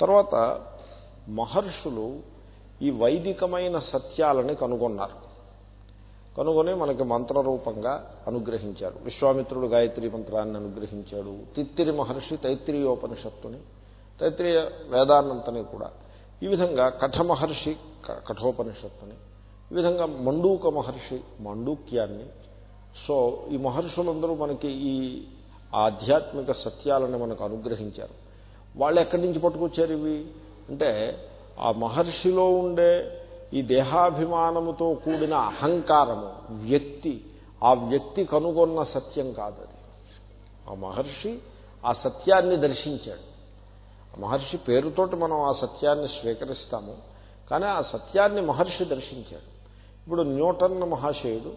తర్వాత మహర్షులు ఈ వైదికమైన సత్యాలని కనుగొన్నారు. కనుగొని మనకి మంత్రరూపంగా అనుగ్రహించారు. విశ్వామిత్రుడు గాయత్రి మంత్రాన్ని అనుగ్రహించాడు. తిత్తిరి మహర్షి తైత్రీయోపనిషత్తుని తైత్రీయ వేదాన్నంతని కూడా. ఈ విధంగా కఠ మహర్షి క- కఠోపనిషత్తుని ఈ విధంగా మండూక మహర్షి మాండూక్యాన్ని. సో ఈ మహర్షులందరూ మనకి ఈ ఆధ్యాత్మిక సత్యాలను మనకు అనుగ్రహించారు. వాళ్ళు ఎక్కడి నుంచి పట్టుకొచ్చారు ఇవి? అంటే ఆ మహర్షిలో ఉండే ఈ దేహాభిమానముతో కూడిన అహంకారము వ్యక్తి. ఆ వ్యక్తి కనుగొన్న సత్యం కాదది. ఆ మహర్షి ఆ సత్యాన్ని దర్శించాడు. ఆ మహర్షి పేరుతోటి మనం ఆ సత్యాన్ని స్వీకరిస్తాము. కానీ ఆ సత్యాన్ని మహర్షి దర్శించాడు. ఇప్పుడు న్యూటన్ మహాశయుడు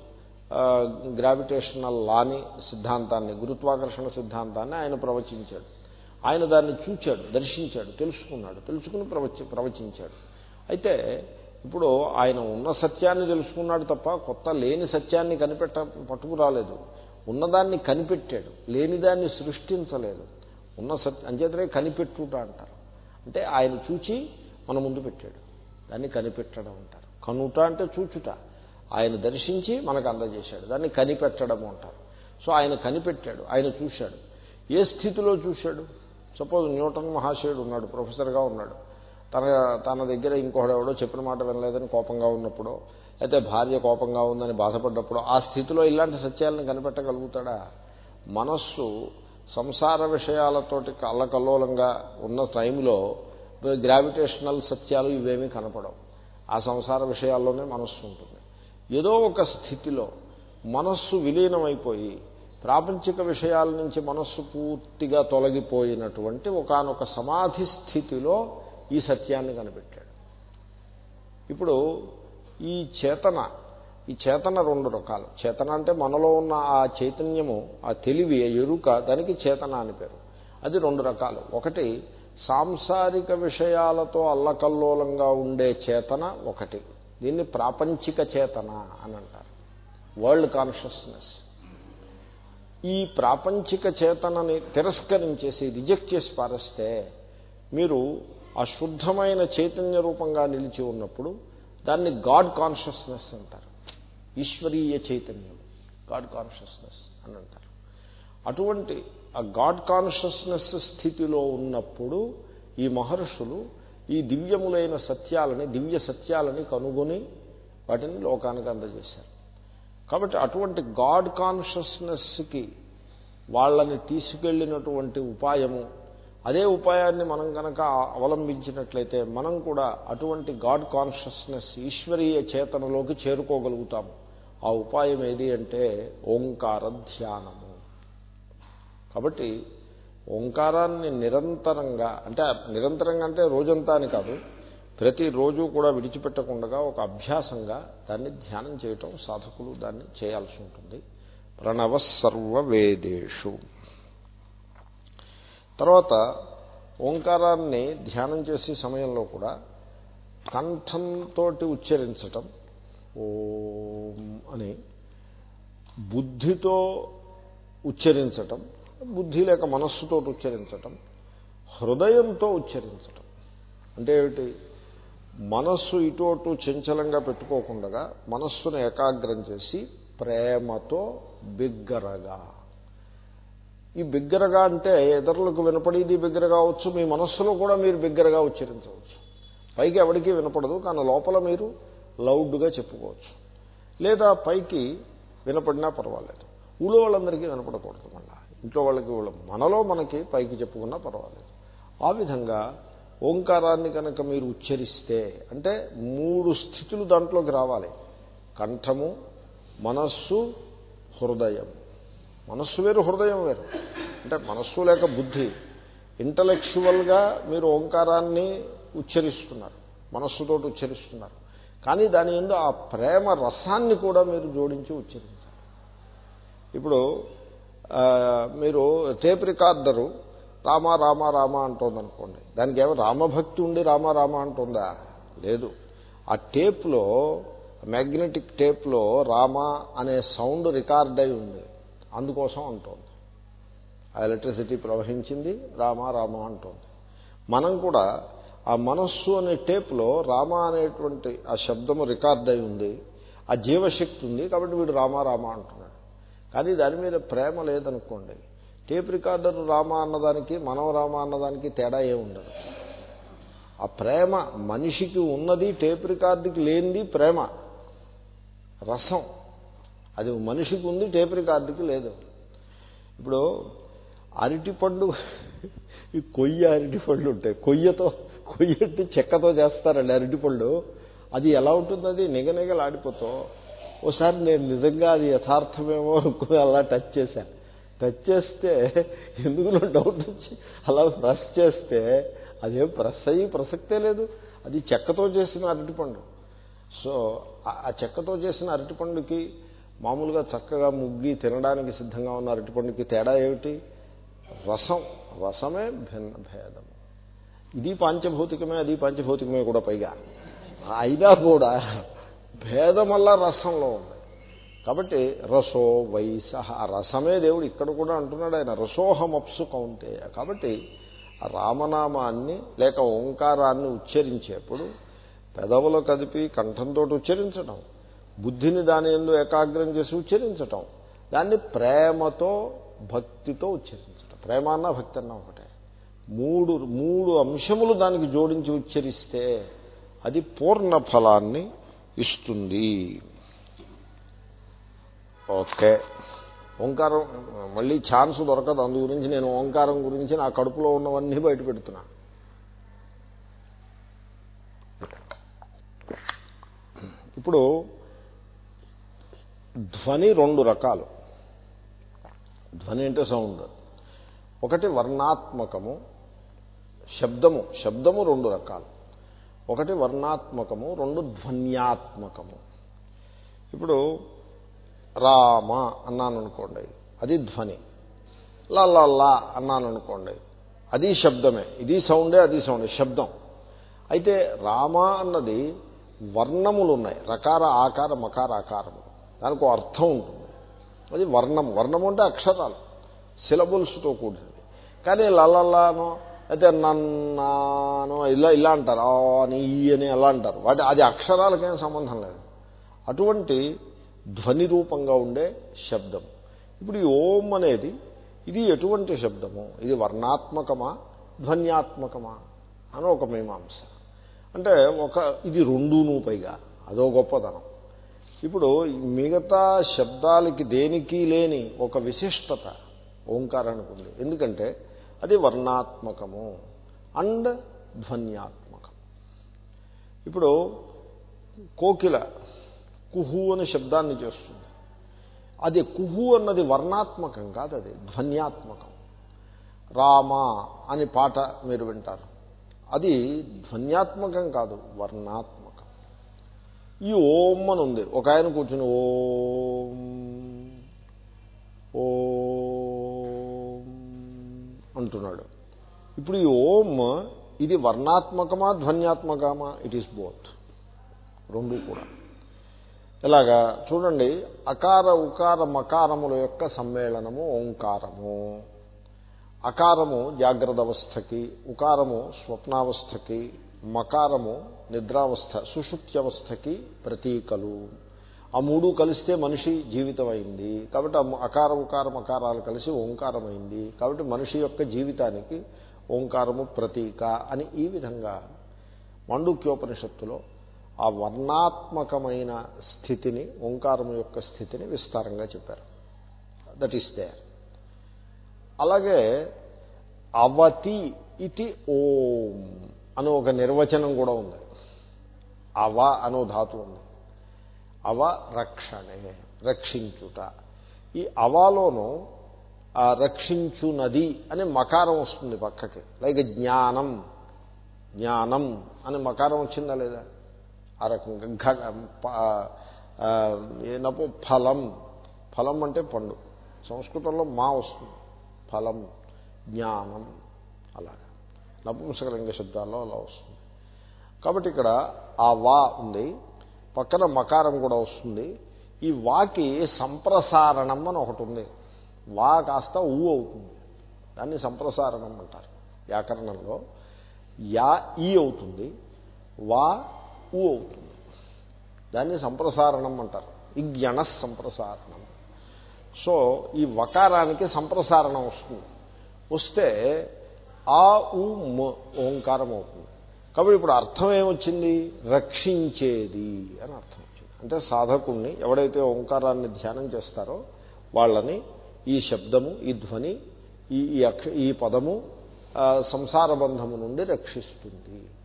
గ్రావిటేషనల్ లాని సిద్ధాంతాన్ని గురుత్వాకర్షణ సిద్ధాంతాన్ని ఆయన ప్రవచించాడు. ఆయన దాన్ని చూచాడు దర్శించాడు తెలుసుకున్నాడు తెలుసుకుని ప్రవచ ప్రవచించాడు. అయితే ఇప్పుడు ఆయన ఉన్న సత్యాన్ని తెలుసుకున్నాడు తప్ప కొత్త లేని సత్యాన్ని కనిపెట్ట పట్టుకురాలేదు. ఉన్నదాన్ని కనిపెట్టాడు లేనిదాన్ని సృష్టించలేదు. ఉన్న సత్య అంచేతనే కనిపెట్టుట అంటారు. అంటే ఆయన చూచి మన ముందు పెట్టాడు దాన్ని కనిపెట్టడం అంటారు. కనుట అంటే చూచుట ఆయన దర్శించి మనకు అందజేశాడు దాన్ని కనిపెట్టడం అంటారు. సో ఆయన కనిపెట్టాడు ఆయన చూశాడు. ఏ స్థితిలో చూశాడు? సపోజ్ న్యూటన్ మహాశయుడు ఉన్నాడు ప్రొఫెసర్గా ఉన్నాడు. తన తన దగ్గర ఇంకొకడు ఎవడో చెప్పిన మాట వినలేదని కోపంగా ఉన్నప్పుడు అయితే భార్య కోపంగా ఉందని బాధపడ్డప్పుడు ఆ స్థితిలో ఇలాంటి సత్యాలను కనిపెట్టగలుగుతాడా? మనస్సు సంసార విషయాలతోటి కల్లకల్లోలంగా ఉన్న టైంలో గ్రావిటేషనల్ సత్యాలు ఇవేమీ కనపడవు. ఆ సంసార విషయాల్లోనే మనస్సు ఉంటుంది. ఏదో ఒక స్థితిలో మనస్సు విలీనమైపోయి ప్రాపంచిక విషయాల నుంచి మనస్సు పూర్తిగా తొలగిపోయినటువంటి ఒకానొక సమాధి స్థితిలో ఈ సత్యాన్ని కనిపెట్టాడు. ఇప్పుడు ఈ చేతన ఈ చేతన రెండు రకాలు. చేతన అంటే మనలో ఉన్న ఆ చైతన్యము ఆ తెలివి ఆ ఎరుక దానికి చేతన అని పేరు. అది రెండు రకాలు. ఒకటి సాంసారిక విషయాలతో అల్లకల్లోలంగా ఉండే చేతన ఒకటి. దీన్ని ప్రాపంచిక చేతన అని అంటారు. వరల్డ్ కాన్షియస్నెస్ ఈ ప్రాపంచిక చేతనని తిరస్కరించేసి రిజెక్ట్ చేసి పారేస్తే మీరు అశుద్ధమైన చైతన్య రూపంగా నిలిచి ఉన్నప్పుడు దాన్ని గాడ్ కాన్షియస్నెస్ అంటారు. ఈశ్వరీయ చైతన్యం. గాడ్ కాన్షియస్నెస్ అని అంటారు. అటువంటి ఆ గాడ్ కాన్షియస్నెస్ స్థితిలో ఉన్నప్పుడు ఈ మహర్షులు ఈ దివ్యములైన సత్యాలని దివ్య సత్యాలని కనుగొని వాటిని లోకానికి అందజేశారు. కాబట్టి అటువంటి గాడ్ కాన్షియస్నెస్కి వాళ్ళని తీసుకెళ్ళినటువంటి ఉపాయము అదే ఉపాయాన్ని మనం కనుక అవలంబించినట్లయితే మనం కూడా అటువంటి గాడ్ కాన్షియస్నెస్ ఈశ్వరీయ చేతనలోకి చేరుకోగలుగుతాము. ఆ ఉపాయం ఏది అంటే ఓంకార ధ్యానము. కాబట్టి ఓంకారాన్ని నిరంతరంగా అంటే నిరంతరంగా అంటే రోజంతా అని కాదు ప్రతిరోజు కూడా విడిచిపెట్టకుండా ఒక అభ్యాసంగా దాన్ని ధ్యానం చేయటం సాధకులు దాన్ని చేయాల్సి ఉంటుంది. ప్రణవ సర్వవేదేషు తర్వాత ఓంకారాన్ని ధ్యానం చేసే సమయంలో కూడా కంఠంతో ఉచ్చరించటం ఓ అని బుద్ధితో ఉచ్చరించటం బుద్ధి లేక మనస్సుతో ఉచ్చరించటం హృదయంతో ఉచ్చరించటం. అంటే ఏమిటి? మనస్సు ఇటు అటు చంచలంగా పెట్టుకోకుండా మనస్సును ఏకాగ్రం చేసి ప్రేమతో బిగ్గరగా. ఈ బిగ్గరగా అంటే ఇతరులకు వినపడేది బిగ్గరగా అవచ్చు మీ మనస్సులో కూడా మీరు బిగ్గరగా ఉచ్చరించవచ్చు. పైకి ఎవరికీ వినపడదు కానీ లోపల మీరు లౌడ్గా చెప్పుకోవచ్చు. లేదా పైకి వినపడినా పర్వాలేదు. ఊళ్ళో వాళ్ళందరికీ వినపడకూడదు మళ్ళీ. ఇంట్లో వాళ్ళకి మనలో మనకి పైకి చెప్పుకున్నా పర్వాలేదు. ఆ విధంగా ఓంకారాన్ని కనుక మీరు ఉచ్చరిస్తే అంటే మూడు స్థితులు దాంట్లోకి రావాలి. కంఠము మనస్సు హృదయం. మనస్సు వేరు హృదయం వేరు. అంటే మనస్సు లేక బుద్ధి. ఇంటలెక్చువల్గా మీరు ఓంకారాన్ని ఉచ్చరిస్తున్నారు. మనస్సుతో ఉచ్చరిస్తున్నారు. కానీ దాని ఎందు ఆ ప్రేమ రసాన్ని కూడా మీరు జోడించి ఉచ్చరించాలి. ఇప్పుడు మీరు టేప్ రికార్డరు రామ రామ రామ అంటోందనుకోండి. దానికి ఏమో రామభక్తి ఉండి రామ రామ అంటుందా? లేదు. ఆ టేప్లో మ్యాగ్నెటిక్ టేప్లో రామ అనే సౌండ్ రికార్డ్ అయి ఉంది. అందుకోసం అంటోంది. ఆ ఎలక్ట్రిసిటీ ప్రవహించింది రామ రామ అంటోంది. మనం కూడా ఆ మనస్సు అనే టేప్లో రామ అనేటువంటి ఆ శబ్దము రికార్డ్ అయి ఉంది. ఆ జీవశక్తి ఉంది కాబట్టి వీడు రామ రామ అంటున్నాడు. కానీ దాని మీద ప్రేమ లేదనుకోండి. టేప్ రికార్డర్ రామ అన్నదానికి మనం రామ అన్నదానికి తేడా ఏ ఉండదు. ఆ ప్రేమ మనిషికి ఉన్నది టేప్ రికార్డుకి లేనిది ప్రేమ. రసం. అది మనిషికి ఉంది టేప్ రికార్డుకి లేదు. ఇప్పుడు అరటిపండు ఈ కొయ్య అరటిపండ్లు ఉంటాయి. కొయ్యతో కొయ్యట్టి చెక్కతో చేస్తారండి అరటిపళ్ళు అది ఎలా ఉంటుంది అది నిగనిగలాడిపోతాం. ఓసారి నేను నిజంగా అది యథార్థమేమో అలా టచ్ చేశాను. టచ్ చేస్తే ఎందుకు డౌట్ వచ్చి? అలా ప్రెస్ చేస్తే అదేం ప్రెస్ అయ్యి ప్రసక్తే లేదు. అది చెక్కతో చేసిన అరటిపండు సో ఆ చెక్కతో చేసిన అరటిపండుకి మామూలుగా చక్కగా ముగ్గి తినడానికి సిద్ధంగా ఉన్న అరటిపండుకి తేడా ఏమిటి? రసం. రసమే భిన్న భేదము ఇది పాంచభౌతికమే అది పాంచభౌతికమే కూడా పైగా. అయినా కూడా భేదమల్లా రసంలో ఉంది. కాబట్టి రసో వైస ఆ రసమే దేవుడు ఇక్కడ కూడా అంటున్నాడు. ఆయన రసోహమప్సు కౌంటే కాబట్టి రామనామాన్ని లేక ఓంకారాన్ని ఉచ్చరించేప్పుడు పెదవులు కదిపి కంఠంతో ఉచ్చరించటం బుద్ధిని దాని ఎందు ఏకాగ్రం చేసి ఉచ్చరించటం దాన్ని ప్రేమతో భక్తితో ఉచ్చరించటం. ప్రేమ అన్న భక్తి అన్న ఒకటే. మూడు మూడు అంశములు దానికి జోడించి ఉచ్చరిస్తే అది పూర్ణ ఫలాన్ని ఇస్తుంది. ఓకే. ఓంకారం మళ్ళీ ఛాన్స్ దొరకదు. అందు గురించి నేను ఓంకారం గురించి నా కడుపులో ఉన్నవన్నీ బయట పెడుతున్నా. ఇప్పుడు ధ్వని రెండు రకాలు. ధ్వని అంటే సౌండ్. ఒకటి వర్ణాత్మకము శబ్దము. శబ్దము రెండు రకాలు. ఒకటి వర్ణాత్మకము రెండు ధ్వన్యాత్మకము. ఇప్పుడు రామ అన్నాను అనుకోండి అది ధ్వని. లల్లల్లా అన్నాననుకోండి అన్నాను అనుకోండి అది శబ్దమే. ఇది సౌండే అది సౌండే. శబ్దం. అయితే రామ అన్నది వర్ణములు ఉన్నాయి రకార ఆకార మకార ఆకారము. దానికి అర్థం ఉంటుంది. అది వర్ణం. వర్ణము అంటే అక్షరాలు. సిలబుల్స్తో కూడినది కానీ లలలానో అయితే నన్నానో ఇలా ఇలా అంటారు. ఆ అని ఈ అని అలా అంటారు. వాటి అది అక్షరాలకేం సంబంధం లేదు. అటువంటి ధ్వని రూపంగా ఉండే శబ్దం. ఇప్పుడు ఈ ఓం అనేది ఇది ఎటువంటి శబ్దము? ఇది వర్ణాత్మకమా? ధ్వన్యాత్మకమా? అని ఒక మీమాంస. అంటే ఒక ఇది రెండును పైగా. అదో గొప్పతనం. ఇప్పుడు మిగతా శబ్దాలకి దేనికి లేని ఒక విశిష్టత ఓంకారానికి ఉంది ఎందుకంటే అది వర్ణాత్మకము అండ్ ధ్వన్యాత్మకం. ఇప్పుడు కోకిల కుహు అనే శబ్దాన్ని చేస్తుంది. అది కుహు అన్నది వర్ణాత్మకం కాదు అది ధ్వన్యాత్మకం. రామ అని పాట మీరు వింటారు. అది ధ్వన్యాత్మకం కాదు వర్ణాత్మకం. ఈ ఓం అని ఉంది. ఒక ఆయన కూర్చుని ఓం ఓం అంటున్నాడు. ఇప్పుడు ఈ ఓం ఇది వర్ణాత్మకమా ధ్వన్యాత్మకమా? ఇట్ ఈస్ బోత్ రెండు కూడా. ఇలాగా చూడండి అకార ఉకార మకారముల యొక్క సమ్మేళనము ఓంకారము. అకారము జాగ్రత్త అవస్థకి ఉకారము స్వప్నావస్థకి మకారము నిద్రావస్థ సుషుప్త్యవస్థకి ప్రతీకలు. ఆ మూడు కలిస్తే మనిషి జీవితం అయింది కాబట్టి అకార ఉకార మకారాలు కలిసి ఓంకారమైంది. కాబట్టి మనిషి యొక్క జీవితానికి ఓంకారము ప్రతీక అని ఈ విధంగా మాండుక్యోపనిషత్తులో ఆ వర్ణాత్మకమైన స్థితిని ఓంకారం యొక్క స్థితిని విస్తారంగా చెప్పారు. దట్ ఈస్ దే అలాగే అవతి ఇది ఓం అని ఒక నిర్వచనం కూడా ఉంది. అవ అనో ధాతు ఉంది. అవ రక్షణే రక్షించుట. ఈ అవాలోను రక్షించునది అనే మకారం వస్తుంది పక్కకి. లైక్ జ్ఞానం జ్ఞానం అని మకారం వచ్చిందా లేదా? ఆ రకంగా నపు ఫలం. ఫలం అంటే పండు. సంస్కృతంలో మా వస్తుంది. ఫలం జ్ఞానం అలాగా. నపుంసకలింగ శబ్దాల్లో అలా వస్తుంది. కాబట్టి ఇక్కడ ఆ వా ఉంది. పక్కన మకారం కూడా వస్తుంది. ఈ వాకి సంప్రసారణం అని ఒకటి ఉంది. వా కాస్త ఊ అవుతుంది. దాన్ని సంప్రసారణం అంటారు. వ్యాకరణంలో యా ఈ అవుతుంది. వా ఊ అవుతుంది. దాన్ని సంప్రసారణం అంటారు. ఇజ్ఞణ సంప్రసారణం. సో ఈ వకారానికి సంప్రసారణం వస్తుంది. వస్తే ఆ ఉ మ ఓంకారం అవుతుంది. కాబట్టి ఇప్పుడు అర్థం ఏమొచ్చింది? రక్షించేది అని అర్థం వచ్చింది. అంటే సాధకుణ్ణి ఎవడైతే ఓంకారాన్ని ధ్యానం చేస్తారో వాళ్ళని ఈ శబ్దము ఈ ధ్వని ఈ ఈ అక్ష ఈ పదము సంసార బంధము నుండి రక్షిస్తుంది.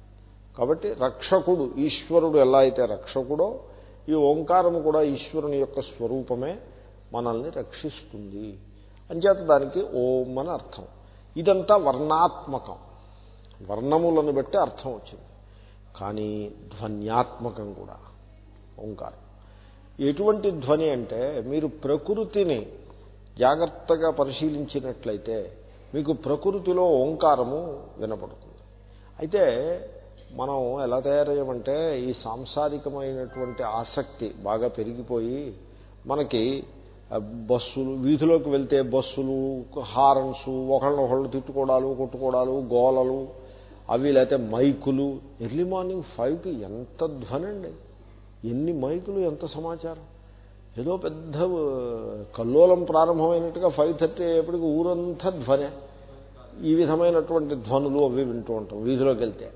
కాబట్టి రక్షకుడు ఈశ్వరుడు ఎలా అయితే రక్షకుడో ఈ ఓంకారము కూడా ఈశ్వరుని యొక్క స్వరూపమే మనల్ని రక్షిస్తుంది. అంచేత దానికి ఓం అని అర్థం. ఇదంతా వర్ణాత్మకం. వర్ణములను బట్టి అర్థం వచ్చింది. కానీ ధ్వన్యాత్మకం కూడా ఓంకారం. ఎటువంటి ధ్వని అంటే మీరు ప్రకృతిని జాగ్రత్తగా పరిశీలించినట్లయితే మీకు ప్రకృతిలో ఓంకారము వినపడుతుంది. అయితే మనం ఎలా తయారయ్యామంటే ఈ సాంసారికమైనటువంటి ఆసక్తి బాగా పెరిగిపోయి మనకి బస్సులు వీధిలోకి వెళ్తే బస్సులు హారన్స్ ఒకళ్ళనొకళ్ళు తిట్టుకోవడాలు కొట్టుకోవడాలు గోలలు అవి లేకపోతే మైకులు. ఎర్లీ మార్నింగ్ ఫైవ్కి ఎంత ధ్వనండి. ఎన్ని మైకులు ఎంత సమాచారం. ఏదో పెద్ద కల్లోలం ప్రారంభమైనట్టుగా ఫైవ్ థర్టీ అయ్యేప్పటికి ఊరంతా ధ్వనే. ఈ విధమైనటువంటి ధ్వనులు అవి వింటూ ఉంటాం వీధిలోకి వెళ్తే.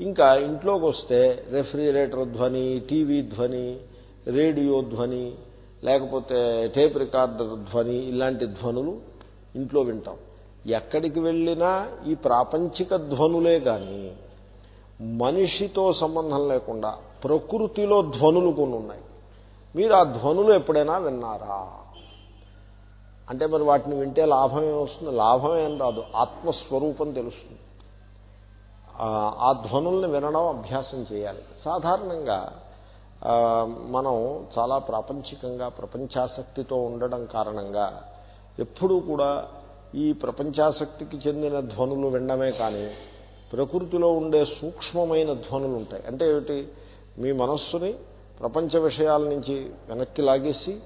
ఇంకా ఇంట్లోకి వస్తే రెఫ్రిజిరేటర్ ధ్వని టీవీ ధ్వని రేడియో ధ్వని లేకపోతే టేప్ రికార్డర్ ధ్వని ఇలాంటి ధ్వనులు ఇంట్లో వింటాం. ఎక్కడికి వెళ్ళినా ఈ ప్రాపంచిక ధ్వనులే కానీ మనిషితో సంబంధం లేకుండా ప్రకృతిలో ధ్వనులు కొన్ని ఉన్నాయి. మీరు ఆ ధ్వనులు ఎప్పుడైనా విన్నారా? అంటే మరి వాటిని వింటే లాభం ఏమొస్తుంది? లాభం ఏం రాదు. ఆత్మస్వరూపం తెలుస్తుంది. ఆ ధ్వనుల్ని వినడం అభ్యాసం చేయాలి. సాధారణంగా మనం చాలా ప్రాపంచికంగా ప్రపంచాసక్తితో ఉండడం కారణంగా ఎప్పుడూ కూడా ఈ ప్రపంచాసక్తికి చెందిన ధ్వనులు వినడమే కానీ ప్రకృతిలో ఉండే సూక్ష్మమైన ధ్వనులు ఉంటాయి. అంటే ఏమిటి? మీ మనస్సుని ప్రపంచ విషయాల నుంచి వెనక్కి లాగేసి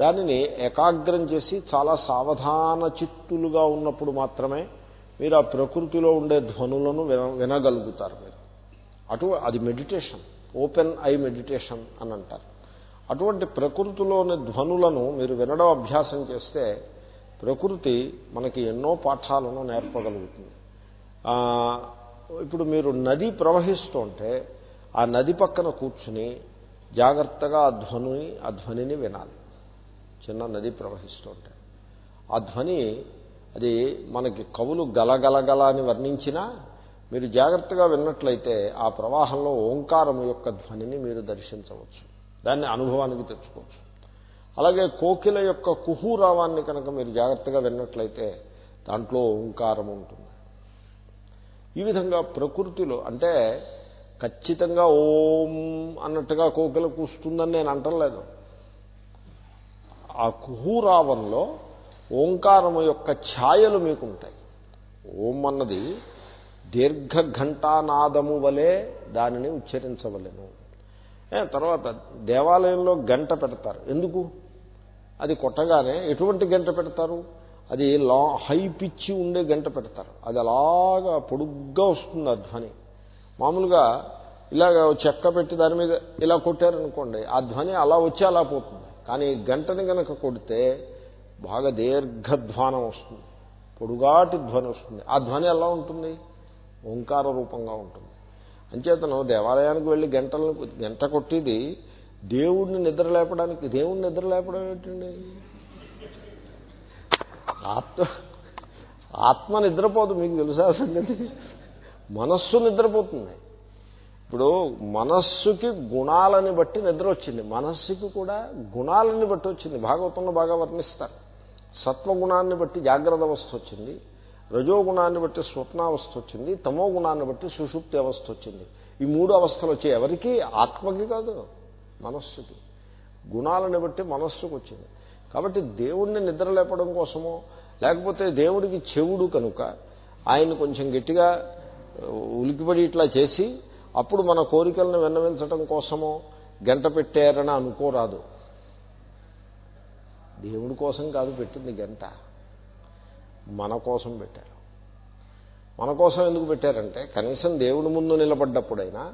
దానిని ఏకాగ్రం చేసి చాలా సావధాన చిత్తులుగా ఉన్నప్పుడు మాత్రమే మీరు ఆ ప్రకృతిలో ఉండే ధ్వనులను వినగలుగుతారు మీరు. అటు అది మెడిటేషన్ ఓపెన్ ఐ మెడిటేషన్ అని అంటారు. అటువంటి ప్రకృతిలోని ధ్వనులను మీరు వినడం అభ్యాసం చేస్తే ప్రకృతి మనకి ఎన్నో పాఠాలను నేర్పగలుగుతుంది. ఇప్పుడు మీరు నది ప్రవహిస్తుంటే ఆ నది పక్కన కూర్చుని జాగ్రత్తగా ఆ ధ్వని ఆ ధ్వనిని వినాలి. చిన్న నది ప్రవహిస్తుంటే. ఆ ధ్వని అది మనకి కవులు గలగలగల అని వర్ణించినా మీరు జాగ్రత్తగా విన్నట్లయితే ఆ ప్రవాహంలో ఓంకారం యొక్క ధ్వనిని మీరు దర్శించవచ్చు. దాన్ని అనుభవానికి తెచ్చుకోవచ్చు. అలాగే కోకిల యొక్క కుహూరావాన్ని కనుక మీరు జాగ్రత్తగా విన్నట్లయితే దాంట్లో ఓంకారం ఉంటుంది. ఈ విధంగా ప్రకృతిలో అంటే ఖచ్చితంగా ఓం అన్నట్టుగా కోకిల కూస్తుందని నేను అంటలేదు. ఆ కుహూరావంలో ఓంకారము యొక్క ఛాయలు మీకు ఉంటాయి ఓం అన్నది దీర్ఘఘంటానాదము వలె దానిని ఉచ్చరించవలేను. తర్వాత దేవాలయంలో గంట పెడతారు. ఎందుకు? అది కొట్టగానే ఎటువంటి గంట పెడతారు? అది లా హై పిచ్చి ఉండే గంట పెడతారు. అది అలాగా పొడుగ్గా వస్తుంది ఆ ధ్వని. మామూలుగా ఇలాగ చెక్క పెట్టి దాని మీద ఇలా కొట్టారనుకోండి ఆ ధ్వని అలా వచ్చి అలా పోతుంది. కానీ గంటని కనుక కొడితే బాగా దీర్ఘధ్వానం వస్తుంది. పొడుగాటి ధ్వని వస్తుంది. ఆ ధ్వని ఎలా ఉంటుంది? ఓంకార రూపంగా ఉంటుంది. అంచేతను దేవాలయానికి వెళ్ళి గంటలను గంట కొట్టేది దేవుడిని నిద్ర లేపడానికి. దేవుడిని నిద్ర లేపడం ఏంటండి? ఆత్మ ఆత్మ నిద్రపోదు మీకు తెలుసా సంగతి? మనస్సు నిద్రపోతుంది. ఇప్పుడు మనస్సుకి గుణాలని బట్టి నిద్ర వచ్చింది. మనస్సుకి కూడా గుణాలని బట్టి వచ్చింది. భాగవతంలో బాగా వర్ణిస్తారు. సత్వగుణాన్ని బట్టి జాగ్రత్త అవస్థ వచ్చింది రజోగుణాన్ని బట్టి స్వప్నావస్థ వచ్చింది తమో గుణాన్ని బట్టి సుషుప్తి అవస్థ వచ్చింది. ఈ మూడు అవస్థలు వచ్చాయి ఎవరికి? ఆత్మకి కాదు మనస్సుకి. గుణాలను బట్టి మనస్సుకు వచ్చింది. కాబట్టి దేవుణ్ణి నిద్ర లేపడం కోసమో లేకపోతే దేవుడికి చెవుడు కనుక ఆయన కొంచెం గట్టిగా ఉలికిపడి ఇట్లా చేసి అప్పుడు మన కోరికలను విన్నవించడం కోసమో గంట పెట్టారని అనుకోరాదు. దేవుడి కోసం కాదు పెట్టింది గంట. మన కోసం పెట్టారు. మన కోసం ఎందుకు పెట్టారంటే కనీసం దేవుడి ముందు నిలబడ్డప్పుడైనా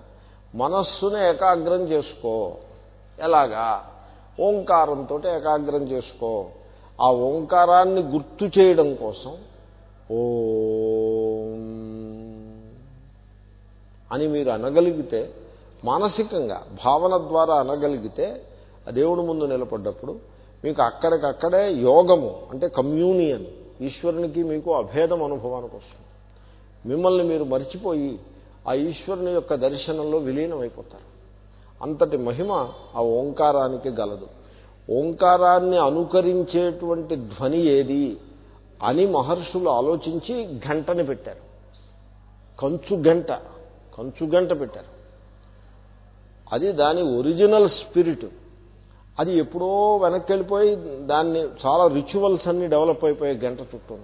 మనస్సును ఏకాగ్రం చేసుకో. ఎలాగా? ఓంకారంతో ఏకాగ్రం చేసుకో. ఆ ఓంకారాన్ని గుర్తు చేయడం కోసం ఓం అని మీరు అనగలిగితే మానసికంగా భావన ద్వారా అనగలిగితే దేవుడి ముందు నిలబడ్డప్పుడు మీకు అక్కడికక్కడే యోగము అంటే కమ్యూనియన్ ఈశ్వరునికి మీకు అభేదం అనుభవానికి వస్తుంది. మిమ్మల్ని మీరు మర్చిపోయి ఆ ఈశ్వరుని యొక్క దర్శనంలో విలీనమైపోతారు. అంతటి మహిమ ఆ ఓంకారానికి గలదు. ఓంకారాన్ని అనుకరించేటువంటి ధ్వని ఏది అని మహర్షులు ఆలోచించి గంటని పెట్టారు. కంచు గంట కంచు గంట పెట్టారు. అది దాని ఒరిజినల్ స్పిరిట్. అది ఎప్పుడో వెనక్కి వెళ్ళిపోయి దాన్ని చాలా రిచువల్స్ అన్ని డెవలప్ అయిపోయాయి గంట చుట్టూ.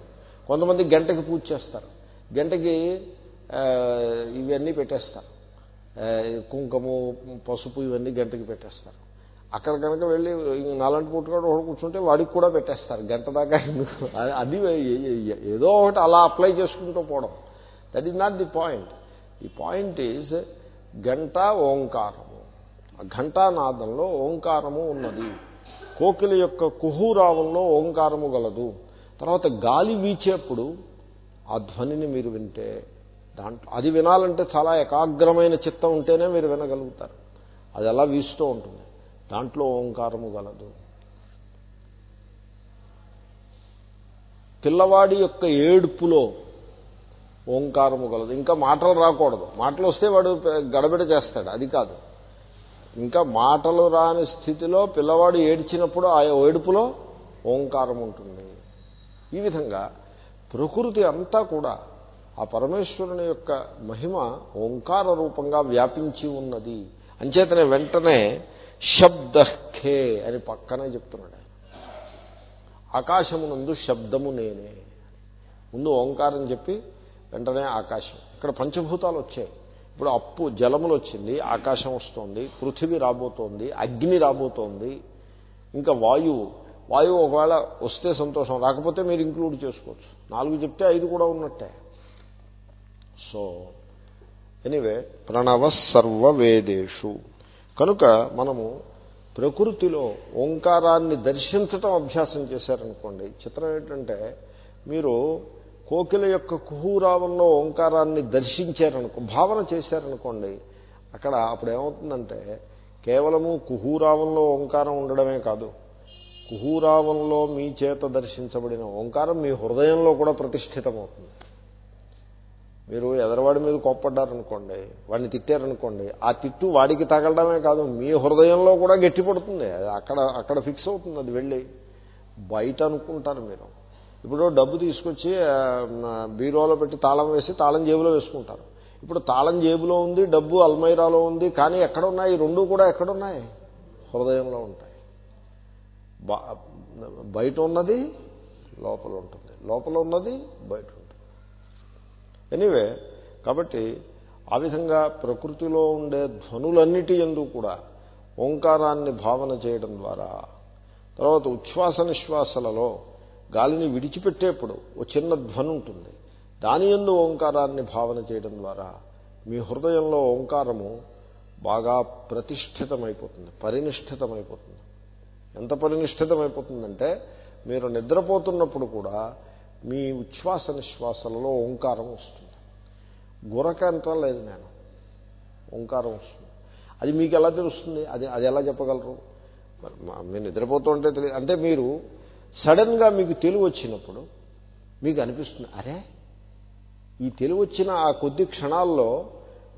కొంతమంది గంటకి పూజ చేస్తారు. గంటకి ఇవన్నీ పెట్టేస్తారు. కుంకుము పసుపు ఇవన్నీ గంటకి పెట్టేస్తారు. అక్కడ కనుక వెళ్ళి నాలంటి పుట్టుకోవడం ఒకటి కూర్చుంటే వాడికి కూడా పెట్టేస్తారు. గంట దాకా అది ఏదో ఒకటి అలా అప్లై చేసుకుంటూ పోవడం. That is not the point the point is గంట ఓంకారం. ఘంటానాదంలో ఓంకారము ఉన్నది. కోకిల యొక్క కుహూరావంలో ఓంకారము గలదు. తర్వాత గాలి వీచేప్పుడు ఆ ధ్వనిని మీరు వింటే దాంట్లో అది వినాలంటే చాలా ఏకాగ్రమైన చిత్తం ఉంటేనే మీరు వినగలుగుతారు. అది అలా వీస్తూ ఉంటుంది. దాంట్లో ఓంకారము గలదు. పిల్లవాడి యొక్క ఏడుపులో ఓంకారము గలదు. ఇంకా మాటలు రాకూడదు. మాటలు వస్తే వాడు గడబిడ చేస్తాడు. అది కాదు. ఇంకా మాటలు రాని స్థితిలో పిల్లవాడు ఏడ్చినప్పుడు ఆ ఏడుపులో ఓంకారం ఉంటుంది. ఈ విధంగా ప్రకృతి అంతా కూడా ఆ పరమేశ్వరుని యొక్క మహిమ ఓంకార రూపంగా వ్యాపించి ఉన్నది. అంచేతనే వెంటనే శబ్దఖే అని పక్కనే చెప్తున్నాడు ఆకాశమునందు శబ్దము నేనే. ముందు ఓంకారం చెప్పి వెంటనే ఆకాశం. ఇక్కడ పంచభూతాలు వచ్చాయి. ఇప్పుడు అప్పు జలములు వచ్చింది ఆకాశం వస్తోంది పృథివీ రాబోతోంది అగ్ని రాబోతోంది ఇంకా వాయువు. వాయువు ఒకవేళ వస్తే సంతోషం రాకపోతే మీరు ఇంక్లూడ్ చేసుకోవచ్చు. నాలుగు చెప్తే ఐదు కూడా ఉన్నట్టే. సో ఎనివే ప్రణవ సర్వవేదేషు కనుక మనము ప్రకృతిలో ఓంకారాన్ని దర్శించటం అభ్యాసం చేశారనుకోండి చిత్రం ఏంటంటే మీరు కోకిల యొక్క కుహూరావంలో ఓంకారాన్ని దర్శించారనుకో భావన చేశారనుకోండి అక్కడ అప్పుడు ఏమవుతుందంటే కేవలము కుహూరావంలో ఓంకారం ఉండడమే కాదు కుహూరావంలో మీ చేత దర్శించబడిన ఓంకారం మీ హృదయంలో కూడా ప్రతిష్ఠితమవుతుంది. మీరు ఎదరవాడి మీద కోప్పడ్డారనుకోండి వాడిని తిట్టారనుకోండి ఆ తిట్టు వాడికి తగలడమే కాదు మీ హృదయంలో కూడా గట్టిపడుతుంది అక్కడ అక్కడ ఫిక్స్ అవుతుంది అది వెళ్ళి. బయట అనుకుంటారు మీరు. ఇప్పుడు డబ్బు తీసుకొచ్చి బీరోలో పెట్టి తాళం వేసి తాళం జేబులో వేసుకుంటారు. ఇప్పుడు తాళం జేబులో ఉంది డబ్బు అల్మైరాలో ఉంది కానీ ఎక్కడున్నాయి? రెండు కూడా ఎక్కడున్నాయి? హృదయంలో ఉంటాయి. బయట ఉన్నది లోపల ఉంటుంది. లోపల ఉన్నది బయట ఉంటుంది. ఎనీవే కాబట్టి ఆ విధంగా ప్రకృతిలో ఉండే ధ్వనులన్నిటి ఎందు కూడా ఓంకారాన్ని భావన చేయడం ద్వారా తర్వాత ఉచ్ఛ్వాస నిశ్వాసలలో గాలిని విడిచిపెట్టేప్పుడు ఓ చిన్న ధ్వని ఉంటుంది దాని ఎందు ఓంకారాన్ని భావన చేయడం ద్వారా మీ హృదయంలో ఓంకారము బాగా ప్రతిష్ఠితమైపోతుంది పరినిష్ఠితమైపోతుంది. ఎంత పరినిష్ఠితమైపోతుందంటే మీరు నిద్రపోతున్నప్పుడు కూడా మీ ఉచ్ఛ్వాస నిశ్వాసలలో ఓంకారం వస్తుంది. గురక అంతా లేదు నేను. ఓంకారం వస్తుంది. అది మీకు ఎలా తెలుస్తుంది? అది అది ఎలా చెప్పగలరు? మీరు నిద్రపోతుంటే తెలియదు అంటే మీరు సడన్గా మీకు తెలివి వచ్చినప్పుడు మీకు అనిపిస్తుంది అరే ఈ తెలివి వచ్చిన ఆ కొద్ది క్షణాల్లో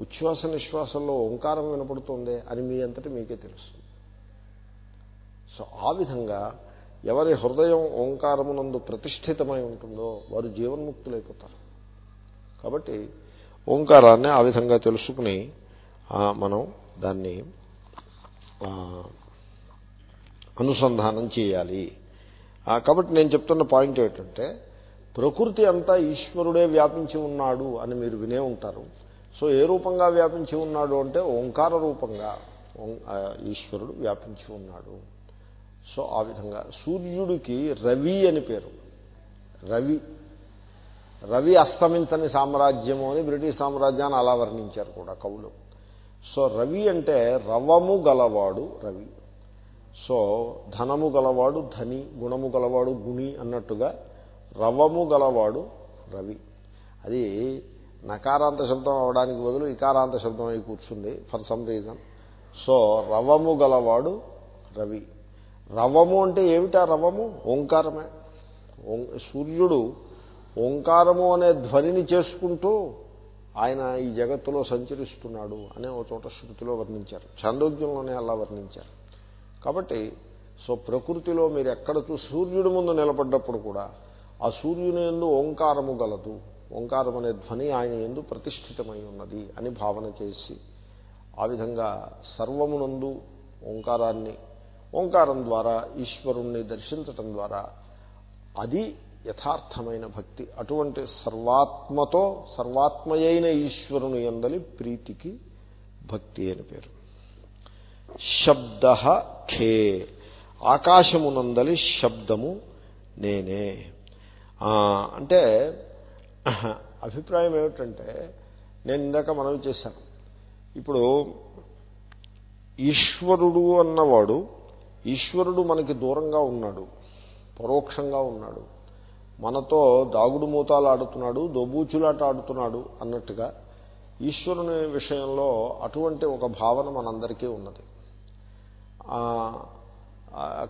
ఉచ్ఛ్వాస నిశ్వాసంలో ఓంకారం వినపడుతుంది అని మీ అంతటి మీకే తెలుస్తుంది. సో ఆ విధంగా ఎవరి హృదయం ఓంకారమునందు ప్రతిష్ఠితమై ఉంటుందో వారు జీవన్ముక్తులైపోతారు. కాబట్టి ఓంకారాన్ని ఆ విధంగా తెలుసుకుని మనం దాన్ని అనుసంధానం చేయాలి. కాబట్టి నేను చెప్తున్న పాయింట్ ఏంటంటే ప్రకృతి అంతా ఈశ్వరుడే వ్యాపించి ఉన్నాడు అని మీరు వినే ఉంటారు. సో ఏ రూపంగా వ్యాపించి ఉన్నాడు అంటే ఓంకార రూపంగా ఈశ్వరుడు వ్యాపించి ఉన్నాడు. సో ఆ విధంగా సూర్యుడికి రవి అని పేరు. రవి. రవి అస్తమించని సామ్రాజ్యము అని బ్రిటిష్ సామ్రాజ్యాన్ని అలా వర్ణించారు కూడా కవులు. సో రవి అంటే రవము గలవాడు రవి. సో ధనము గలవాడు ధని గుణము గలవాడు గుణి అన్నట్టుగా రవము గలవాడు రవి. అది నకారాంత శబ్దం అవడానికి బదులు ఇకారాంత శబ్దం అయి కూర్చుంది ఫర్ సమ్ రీజన్ సో రవము గలవాడు రవి. రవము అంటే ఏమిటా రవము? ఓంకారమే. సూర్యుడు ఓంకారము అనే ధ్వనిని చేసుకుంటూ ఆయన ఈ జగత్తులో సంచరిస్తున్నాడు అనే ఒక చోట శృతిలో వర్ణించారు. చాందోగ్యంలోనే అలా వర్ణించారు. కాబట్టి సో ప్రకృతిలో మీరు ఎక్కడ చూ సూర్యుడి ముందు నిలబడ్డప్పుడు కూడా ఆ సూర్యుని ఎందు ఓంకారము గలదు. ఓంకారం అనే ధ్వని ఆయన ఎందు ప్రతిష్ఠితమై ఉన్నది అని భావన చేసి ఆ విధంగా సర్వమునందు ఓంకారాన్ని ఓంకారం ద్వారా ఈశ్వరుణ్ణి దర్శించటం ద్వారా అది యథార్థమైన భక్తి. అటువంటి సర్వాత్మతో సర్వాత్మయైన ఈశ్వరుని ఎందలి ప్రీతికి భక్తి అని పేరు. శబ్ద ఖే. ఆకాశమునందలి శబ్దము నేనే. అంటే అభిప్రాయం ఏమిటంటే నేను ఇందాక మనవి చేశాను. ఇప్పుడు ఈశ్వరుడు అన్నవాడు ఈశ్వరుడు మనకి దూరంగా ఉన్నాడు పరోక్షంగా ఉన్నాడు. మనతో దాగుడు మూతాలు ఆడుతున్నాడు దొబూచులాట ఆడుతున్నాడు అన్నట్టుగా ఈశ్వరుని విషయంలో అటువంటి ఒక భావన మనందరికీ ఉన్నది.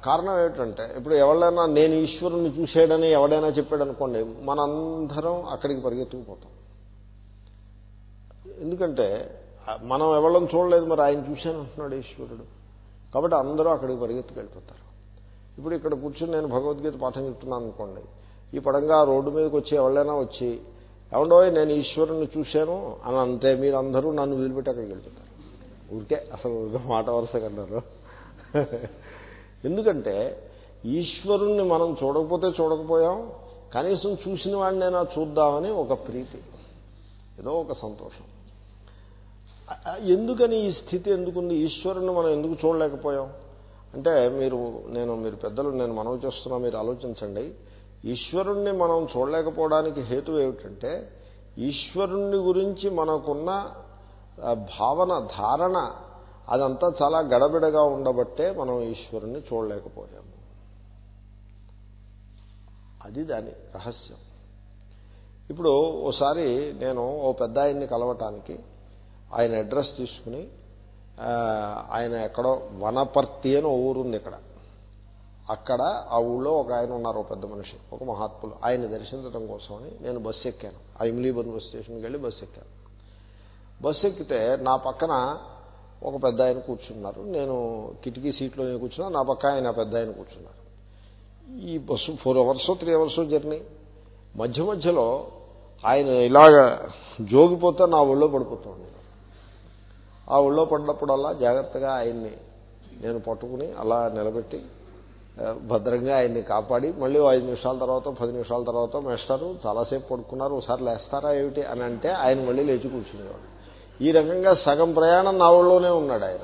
కారణం ఏమిటంటే ఇప్పుడు ఎవరైనా నేను ఈశ్వరుని చూసాడని ఎవడైనా చెప్పాడు అనుకోండి మనందరం అక్కడికి పరిగెత్తుకుపోతాం. ఎందుకంటే మనం ఎవళ్ళని చూడలేదు మరి ఆయన చూశాను అంటున్నాడు ఈశ్వరుడు. కాబట్టి అందరూ అక్కడికి పరిగెత్తుకెళ్ళిపోతారు. ఇప్పుడు ఇక్కడ కూర్చొని నేను భగవద్గీత పాఠం చెప్తున్నాను అనుకోండి. ఈ పడంగా రోడ్డు మీదకి వచ్చి ఎవరైనా వచ్చి ఎవడో నేను ఈశ్వరుని చూశాను అని అంతే మీరు అందరూ నన్ను వదిలిపెట్టి అక్కడికి వెళ్ళిపోతారు. ఊరికే అసలు మాట వరుస కన్నారు. ఎందుకంటే ఈశ్వరుణ్ణి మనం చూడకపోతే చూడకపోయాం. కనీసం చూసిన వాడినైనా చూద్దామని ఒక ప్రీతి. ఏదో ఒక సంతోషం. ఎందుకని ఈ స్థితి ఎందుకుంది? ఈశ్వరుని మనం ఎందుకు చూడలేకపోయాం? అంటే మీరు నేను మీరు పెద్దలు నేను మనవి చేస్తున్నా మీరు ఆలోచించండి. ఈశ్వరుణ్ణి మనం చూడలేకపోవడానికి హేతు ఏమిటంటే ఈశ్వరుణ్ణి గురించి మనకున్న భావన ధారణ అదంతా చాలా గడబిడగా ఉండబట్టే మనం ఈశ్వరుణ్ణి చూడలేకపోయాము. అది దాని రహస్యం. ఇప్పుడు ఓసారి నేను ఓ పెద్ద ఆయన్ని కలవటానికి ఆయన అడ్రస్ తీసుకుని ఆయన ఎక్కడో వనపర్తి అని ఊరుంది ఇక్కడ. అక్కడ ఆ ఊళ్ళో ఒక ఆయన ఉన్నారు ఒక పెద్ద మనిషి ఒక మహాత్ములు. ఆయన దర్శించడం కోసమని నేను బస్సు ఎక్కాను. ఆ ఇమ్లీబన్ బస్ స్టేషన్కి వెళ్ళి బస్సు ఎక్కాను. బస్సు ఎక్కితే నా పక్కన ఒక పెద్ద ఆయన కూర్చున్నారు. నేను కిటికీ సీట్లో నేను కూర్చున్నా నా పక్క ఆయన పెద్ద ఆయన కూర్చున్నారు. ఈ bus four hours three hours journey. మధ్య మధ్యలో ఆయన ఇలాగ జోగిపోతే నా ఒళ్ళో పడిపోతుంది ఆ ఒళ్ళో పడినప్పుడల్లా జాగ్రత్తగా ఆయన్ని నేను పట్టుకుని అలా నిలబెట్టి భద్రంగా ఆయన్ని కాపాడి మళ్ళీ ఐదు నిమిషాల తర్వాత పది నిమిషాల తర్వాత మేస్తారు చాలాసేపు పడుకున్నారు ఒకసారి లేస్తారా ఏమిటి? అని అంటే ఆయన మళ్ళీ లేచి కూర్చునేవాడు. ఈ రకంగా సగం ప్రయాణం నా ఊళ్ళోనే ఉన్నాడు ఆయన.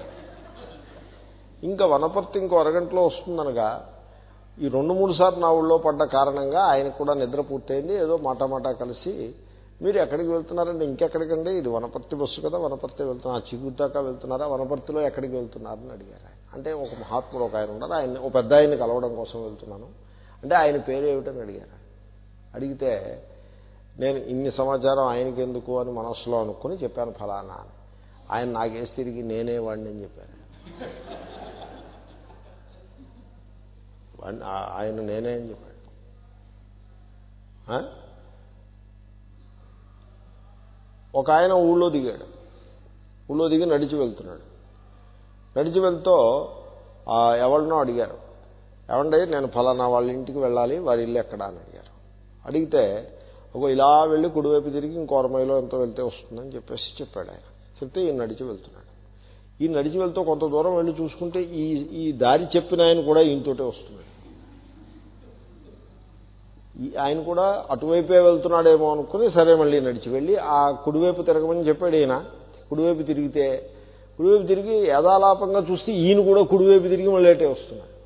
ఇంకా వనపర్తి ఇంకో అరగంటలో వస్తుందనగా ఈ రెండు మూడు సార్లు నా ఊళ్ళో పడ్డ కారణంగా ఆయనకు కూడా నిద్ర పూర్తయింది. ఏదో మాట మాట కలిసి మీరు ఎక్కడికి వెళ్తున్నారండి? ఇంకెక్కడికండి? ఇది వనపర్తి బస్సు కదా వనపర్తి వెళ్తున్నా చిగుతాక వెళ్తున్నారా? వనపర్తిలో ఎక్కడికి వెళ్తున్నారని అడిగారు అంటే ఒక మహాత్ముడు ఒక ఆయన ఉన్నారు. ఆయన ఒక పెద్ద ఆయన్ని కలవడం కోసం వెళ్తున్నాను. అంటే ఆయన పేరు ఏమిటని అడిగారు. అడిగితే నేను ఇన్ని సమాచారం ఆయనకి ఎందుకు అని మనస్సులో అనుకుని చెప్పాను ఫలానా అని. ఆయన నాకేసి తిరిగి నేనే వాడిని అని చెప్పాను. ఆయన నేనే అని చెప్పాడు. ఒక ఆయన ఊళ్ళో దిగాడు. ఊళ్ళో దిగి నడిచి వెళ్తున్నాడు. నడిచి వెళ్తూ ఎవరినో అడిగారు. ఏమండి నేను ఫలానా వాళ్ళ ఇంటికి వెళ్ళాలి వారి ఇల్లు ఎక్కడ అని అడిగారు. అడిగితే ఒక ఇలా వెళ్ళి కుడివైపు తిరిగి ఇంకో మైలో ఎంతో వెళ్తే వస్తుందని చెప్పేసి చెప్పాడు ఆయన. చెప్తే ఈయన నడిచి వెళ్తున్నాడు. ఈ నడిచి వెళ్తూ కొంత దూరం వెళ్ళి చూసుకుంటే ఈ ఈ దారి చెప్పిన ఆయన కూడా ఈయనతోటే వస్తున్నాడు. ఆయన కూడా అటువైపే వెళ్తున్నాడేమో అనుకుని సరే మళ్ళీ నడిచి వెళ్ళి ఆ కుడివైపు తిరగమని చెప్పాడు ఈయన. కుడివైపు తిరిగితే కుడివైపు తిరిగి యథాలాపంగా చూస్తే ఈయన కూడా కుడివైపు తిరిగి మళ్ళీ అటే వస్తున్నాడు.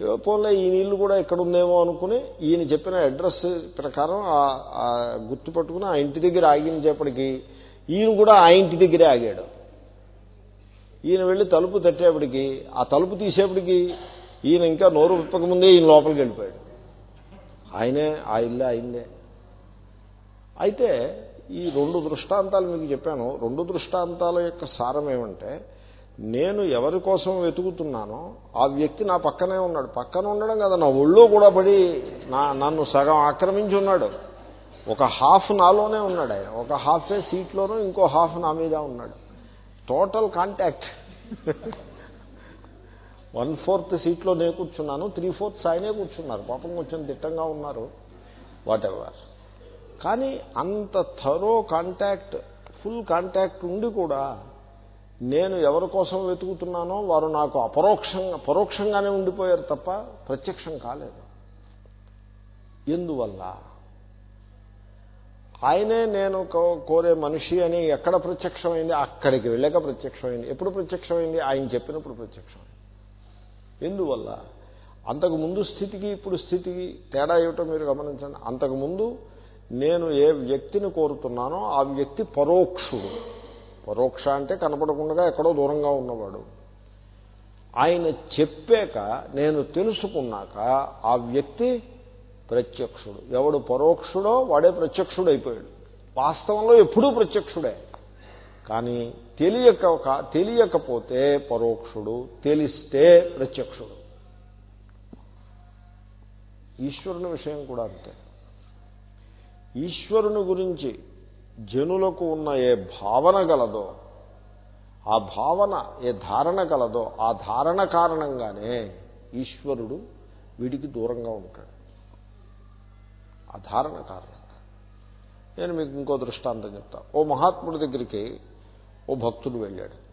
పోలే ఈ నీళ్ళు కూడా ఇక్కడ ఉందేమో అనుకుని ఈయన చెప్పిన అడ్రస్ ప్రకారం ఆ గుర్తు పట్టుకుని ఆ ఇంటి దగ్గర ఆగించేపటికి ఈయన కూడా ఆ ఇంటి దగ్గరే ఆగాడు. ఈయన వెళ్ళి తలుపు తట్టేపటికి ఆ తలుపు తీసేపటికి ఈయన ఇంకా నోరు విప్పకముందే ఈయన లోపలికి వెళ్ళిపోయాడు. ఆయనే ఆ ఇల్లే ఆయన్నే అయితే ఈ రెండు దృష్టాంతాలు మీకు చెప్పాను. రెండు దృష్టాంతాల యొక్క సారం ఏమంటే నేను ఎవరి కోసం వెతుకుతున్నానో ఆ వ్యక్తి నా పక్కనే ఉన్నాడు. పక్కన ఉండడం కదా నా ఒళ్ళో కూడా పడి నా నన్ను సగం ఆక్రమించి ఉన్నాడు. ఒక హాఫ్ నాలోనే ఉన్నాడు ఆయన. ఒక హాఫే సీట్లోనూ ఇంకో హాఫ్ నా మీద ఉన్నాడు. Total contact. వన్ ఫోర్త్ సీట్లో నేను కూర్చున్నాను త్రీ ఫోర్త్స్ ఆయనే కూర్చున్నారు. పాపం కొంచెం దిట్టంగా ఉన్నారు. వాట్ ఎవర్ కానీ అంత థరో కాంటాక్ట్ ఫుల్ కాంటాక్ట్ ఉండి కూడా నేను ఎవరి కోసం వెతుకుతున్నానో వారు నాకు అపరోక్షంగా పరోక్షంగానే ఉండిపోయారు తప్ప ప్రత్యక్షం కాలేదు. ఎందువల్ల? ఆయనే నేను కోరే మనిషి అని ఎక్కడ ప్రత్యక్షమైంది? అక్కడికి వెళ్ళాక ప్రత్యక్షమైంది. ఎప్పుడు ప్రత్యక్షమైంది? ఆయన చెప్పినప్పుడు ప్రత్యక్షమైంది. ఎందువల్ల? అంతకు ముందు స్థితికి ఇప్పుడు స్థితికి తేడా ఏమిటో మీరు గమనించండి. అంతకు ముందు నేను ఏ వ్యక్తిని కోరుతున్నానో ఆ వ్యక్తి పరోక్షుడు. పరోక్ష అంటే కనపడకుండా ఎక్కడో దూరంగా ఉన్నవాడు. ఆయన చెప్పాక నేను తెలుసుకున్నాక ఆ వ్యక్తి ప్రత్యక్షుడు. ఎవడు పరోక్షుడో వాడే ప్రత్యక్షుడు అయిపోయాడు వాస్తవంలో ఎప్పుడూ ప్రత్యక్షుడే. కానీ తెలియక తెలియకపోతే పరోక్షుడు తెలిస్తే ప్రత్యక్షుడు. ఈశ్వరుని విషయం కూడా అంతే. ఈశ్వరుని గురించి జనులకు ఉన్న ఏ భావన గలదో ఆ భావన ఏ ధారణ కలదో ఆ ధారణ కారణంగానే ఈశ్వరుడు వీడికి దూరంగా ఉంటాడు. ఆ ధారణ కారణంగా. నేను మీకు ఇంకో దృష్టాంతం చెప్తా. ఓ మహాత్ముడి దగ్గరికి ఓ భక్తుడు వెళ్ళాడు.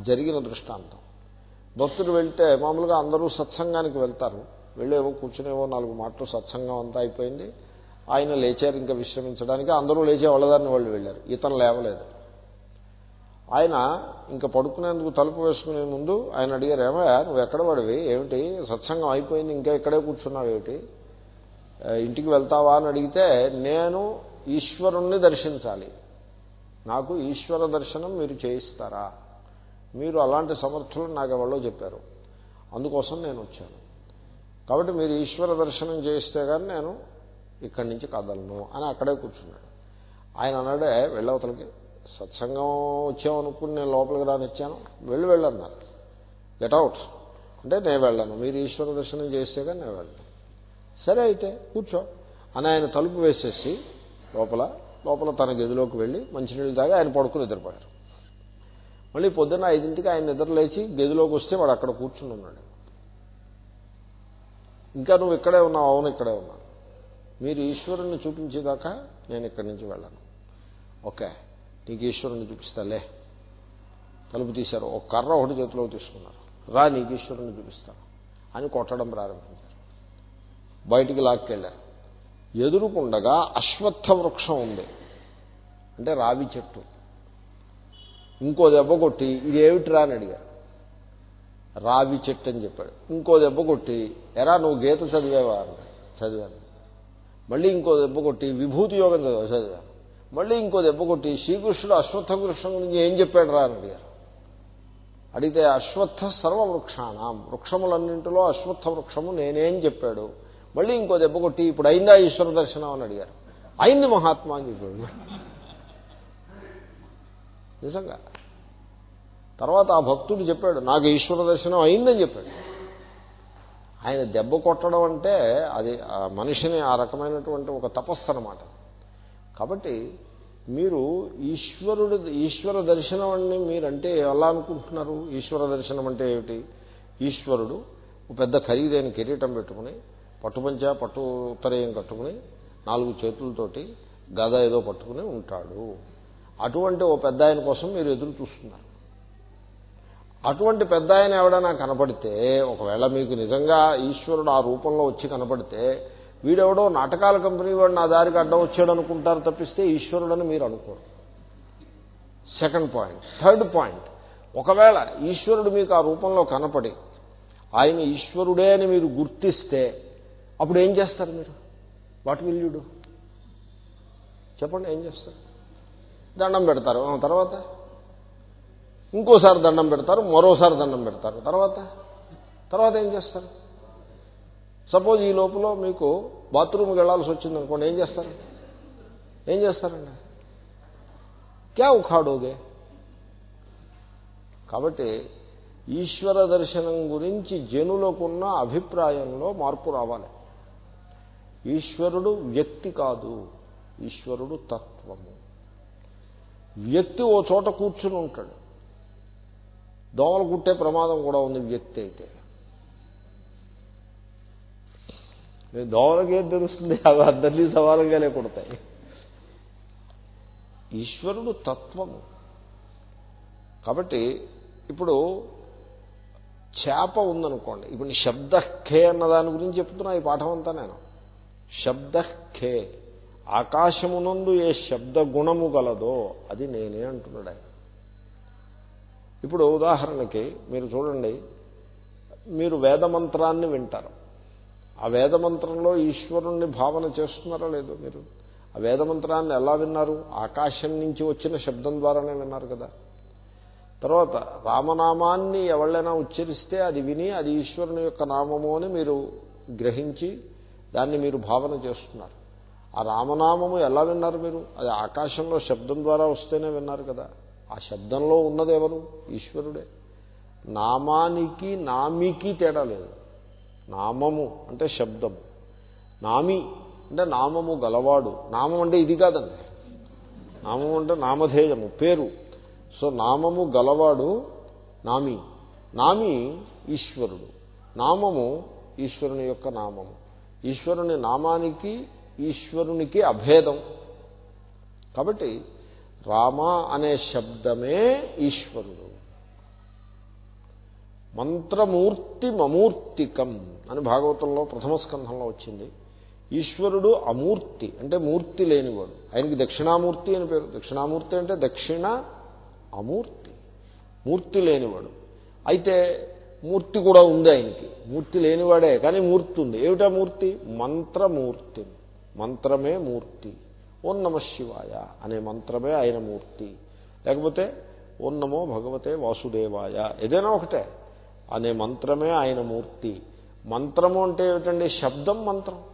జరిగిన దృష్టాంతం. భక్తుడు వెళ్తే మామూలుగా అందరూ సత్సంగానికి వెళ్తారు. వెళ్ళేవో కూర్చునేవో నాలుగు మాటలు సత్సంగం అంతా అయిపోయింది. ఆయన లేచారు ఇంకా విశ్రమించడానికి. అందరూ లేచే వాళ్ళదాన్ని వాళ్ళు వెళ్ళారు. ఇతను లేవలేదు. ఆయన ఇంకా పడుకునేందుకు తలుపు వేసుకునే ముందు ఆయన అడిగారు ఏమయ్యా నువ్వు ఎక్కడ పడివి? ఏమిటి? సత్సంగం అయిపోయింది ఇంకా ఇక్కడే కూర్చున్నావు ఏమిటి? ఇంటికి వెళ్తావా? అని అడిగితే నేను ఈశ్వరుణ్ణి దర్శించాలి. నాకు ఈశ్వర దర్శనం మీరు చేయిస్తారా? మీరు అలాంటి సమర్థులు నాకు ఎవరో చెప్పారు. అందుకోసం నేను వచ్చాను. కాబట్టి మీరు ఈశ్వర దర్శనం చేయిస్తే కానీ నేను ఇక్కడి నుంచి కదలను అని అక్కడే కూర్చున్నాడు. ఆయన అన్నాడే వెళ్ళవతలకి సత్సంగం వచ్చామనుకుని నేను లోపలికి రానిచ్చాను. వెళ్ళి వెళ్ళన్నారు గెట్ అవుట్. అంటే నేను వెళ్ళాను. మీరు ఈశ్వర దర్శనం చేస్తే కానీ నేను వెళ్ళను. సరే అయితే కూర్చో. అని ఆయన తలుపు వేసేసి లోపల లోపల తన గదిలోకి వెళ్ళి మంచినీళ్ళు తాగి ఆయన పడుకుని నిద్రపోయారు. మళ్ళీ పొద్దున్న ఐదింటికి ఆయన నిద్ర లేచి గదిలోకి వస్తే వాడు అక్కడ కూర్చుని ఉన్నాడు. ఇంకా నువ్వు ఇక్కడే ఉన్నావు. అవును ఇక్కడే ఉన్నావు మీరు ఈశ్వరుణ్ణి చూపించేదాకా నేను ఇక్కడి నుంచి వెళ్ళను. ఓకే నీకు ఈశ్వరుణ్ణి చూపిస్తాలే తలుపు తీశారు. ఒక కర్ర ఒకటి చేతిలోకి తీసుకున్నారు. రా నీకు ఈశ్వరుణ్ణి చూపిస్తాను అని కొట్టడం ప్రారంభించారు. బయటికి లాక్కెళ్ళారు. ఎదురుకుండగా అశ్వత్థ వృక్షం ఉంది. అంటే రావి చెట్టు. ఇంకో దెబ్బ కొట్టి ఇది ఏమిటిరా అని అడిగారు. రావి చెట్టు అని చెప్పాడు. ఇంకో దెబ్బ కొట్టి ఎరా నువ్వు గీత చదివేవా? చదివాను. మళ్ళీ ఇంకో దెబ్బ కొట్టి విభూతి యోగం చదివాను మళ్ళీ ఇంకో దెబ్బ కొట్టి శ్రీకృష్ణుడు అశ్వత్థ వృక్షం గురించి ఏం చెప్పాడు రా అని అడిగారు. అడిగితే అశ్వత్థ సర్వవృక్షాణం వృక్షములన్నింటిలో అశ్వత్థ వృక్షము నేనేం చెప్పాడు. మళ్ళీ ఇంకో దెబ్బ కొట్టి ఇప్పుడు అయిందా ఈశ్వర దర్శనం అని అడిగారు. అయింది మహాత్మా అని చెప్పాడు. నిజంగా. తర్వాత ఆ భక్తుడు చెప్పాడు నాకు ఈశ్వర దర్శనం అయిందని చెప్పాడు. ఆయన దెబ్బ కొట్టడం అంటే అది మనిషిని ఆ రకమైనటువంటి ఒక తపస్సు అనమాట కాబట్టి మీరు ఈశ్వరుడు ఈశ్వర దర్శనం అని మీరంటే ఎలా అనుకుంటున్నారు? ఈశ్వర దర్శనం అంటే ఏమిటి? ఈశ్వరుడు పెద్ద ఖరీదైన కిరీటం పెట్టుకుని పట్టుపంచ పట్టు ఉత్తరేయం కట్టుకుని నాలుగు చేతులతోటి గద ఏదో పట్టుకుని ఉంటాడు. అటువంటి ఓ పెద్ద ఆయన కోసం మీరు ఎదురు చూస్తున్నారు. అటువంటి పెద్ద ఆయన ఎవడైనా కనపడితే ఒకవేళ మీకు నిజంగా ఈశ్వరుడు ఆ రూపంలో వచ్చి కనపడితే వీడెవడో నాటకాల కంపెనీ వాడు నా దారికి అడ్డం వచ్చాడు అనుకుంటారు తప్పిస్తే ఈశ్వరుడని మీరు అనుకోరు. సెకండ్ పాయింట్ థర్డ్ పాయింట్ ఒకవేళ ఈశ్వరుడు మీకు ఆ రూపంలో కనపడి ఆయన ఈశ్వరుడే అని మీరు గుర్తిస్తే అప్పుడు ఏం చేస్తారు మీరు? వాట్ విల్ యూ డూ చెప్పండి ఏం చేస్తారు? దండం పెడతారు. ఆ, తర్వాత? ఇంకోసారి దండం పెడతారు మరోసారి దండం పెడతారు. తర్వాత? తర్వాత ఏం చేస్తారు? సపోజ్ ఈ లోపల మీకు బాత్రూమ్కి వెళ్ళాల్సి వచ్చింది అనుకోండి ఏం చేస్తారు? ఏం చేస్తారండి? క్యా ఉఖాడోగే? కాబట్టి ఈశ్వర దర్శనం గురించి జనులకున్న అభిప్రాయంలో మార్పు రావాలి. ఈశ్వరుడు వ్యక్తి కాదు ఈశ్వరుడు తత్వము. వ్యక్తి ఓ చోట కూర్చుని ఉంటాడు. దోమలు కుట్టే ప్రమాదం కూడా ఉంది వ్యక్తి అయితే. దోమలకి ఏం తెలుస్తుంది? అవి అందరినీ సవాలుగానే కొడతాయి. ఈశ్వరుడు తత్వము. కాబట్టి ఇప్పుడు చేప ఉందనుకోండి. ఇప్పుడు శబ్ద ఖే అన్న దాని గురించి చెప్తున్నా ఈ పాఠం అంతా నేను. శబ్ద ఖే ఆకాశమునందు ఏ శబ్ద గుణము గలదో అది నేనే అంటున్నాడు ఆయన. ఇప్పుడు ఉదాహరణకి మీరు చూడండి మీరు వేదమంత్రాన్ని వింటారు. ఆ వేదమంత్రంలో ఈశ్వరుణ్ణి భావన చేస్తున్నారా లేదో మీరు? ఆ వేదమంత్రాన్ని ఎలా విన్నారు? ఆకాశం నుంచి వచ్చిన శబ్దం ద్వారానే విన్నారు కదా. తర్వాత రామనామాన్ని ఎవళ్ళైనా ఉచ్చరిస్తే అది విని అది ఈశ్వరుని యొక్క నామము అని మీరు గ్రహించి దాన్ని మీరు భావన చేస్తున్నారు. ఆ రామనామము ఎలా విన్నారు మీరు? అది ఆకాశంలో శబ్దం ద్వారా వస్తేనే విన్నారు కదా. ఆ శబ్దంలో ఉన్నదెవరు ఈశ్వరుడే. నామానికి నామికి తేడా లేదు. నామము అంటే శబ్దము నామి అంటే నామము గలవాడు. నామం అంటే ఇది కాదండి. నామం అంటే నామధేయము పేరు. సో నామము గలవాడు నామి. నామి ఈశ్వరుడు. నామము ఈశ్వరుని యొక్క నామము. ఈశ్వరుని నామానికి ఈశ్వరునికి అభేదం. కాబట్టి రామ అనే శబ్దమే ఈశ్వరుడు. మంత్రమూర్తి మమూర్తికం అని భాగవతంలో ప్రథమ స్కంధంలో వచ్చింది. ఈశ్వరుడు అమూర్తి అంటే మూర్తి లేనివాడు. ఆయనకి దక్షిణామూర్తి అని పేరు. దక్షిణామూర్తి అంటే దక్షిణ అమూర్తి. మూర్తి లేనివాడు. అయితే మూర్తి కూడా ఉంది ఆయనకి. మూర్తి లేనివాడే కానీ మూర్తి ఉంది. ఏమిటా మూర్తి? మంత్రమూర్తి మంత్రమే మూర్తి. ఓం నమ శివాయ అనే మంత్రమే ఆయన మూర్తి. లేకపోతే ఓం నమో భగవతే వాసుదేవాయ ఏదైనా ఒకటే అనే మంత్రమే ఆయన మూర్తి. మంత్రము అంటే ఏమిటండి? శబ్దం మంత్రం.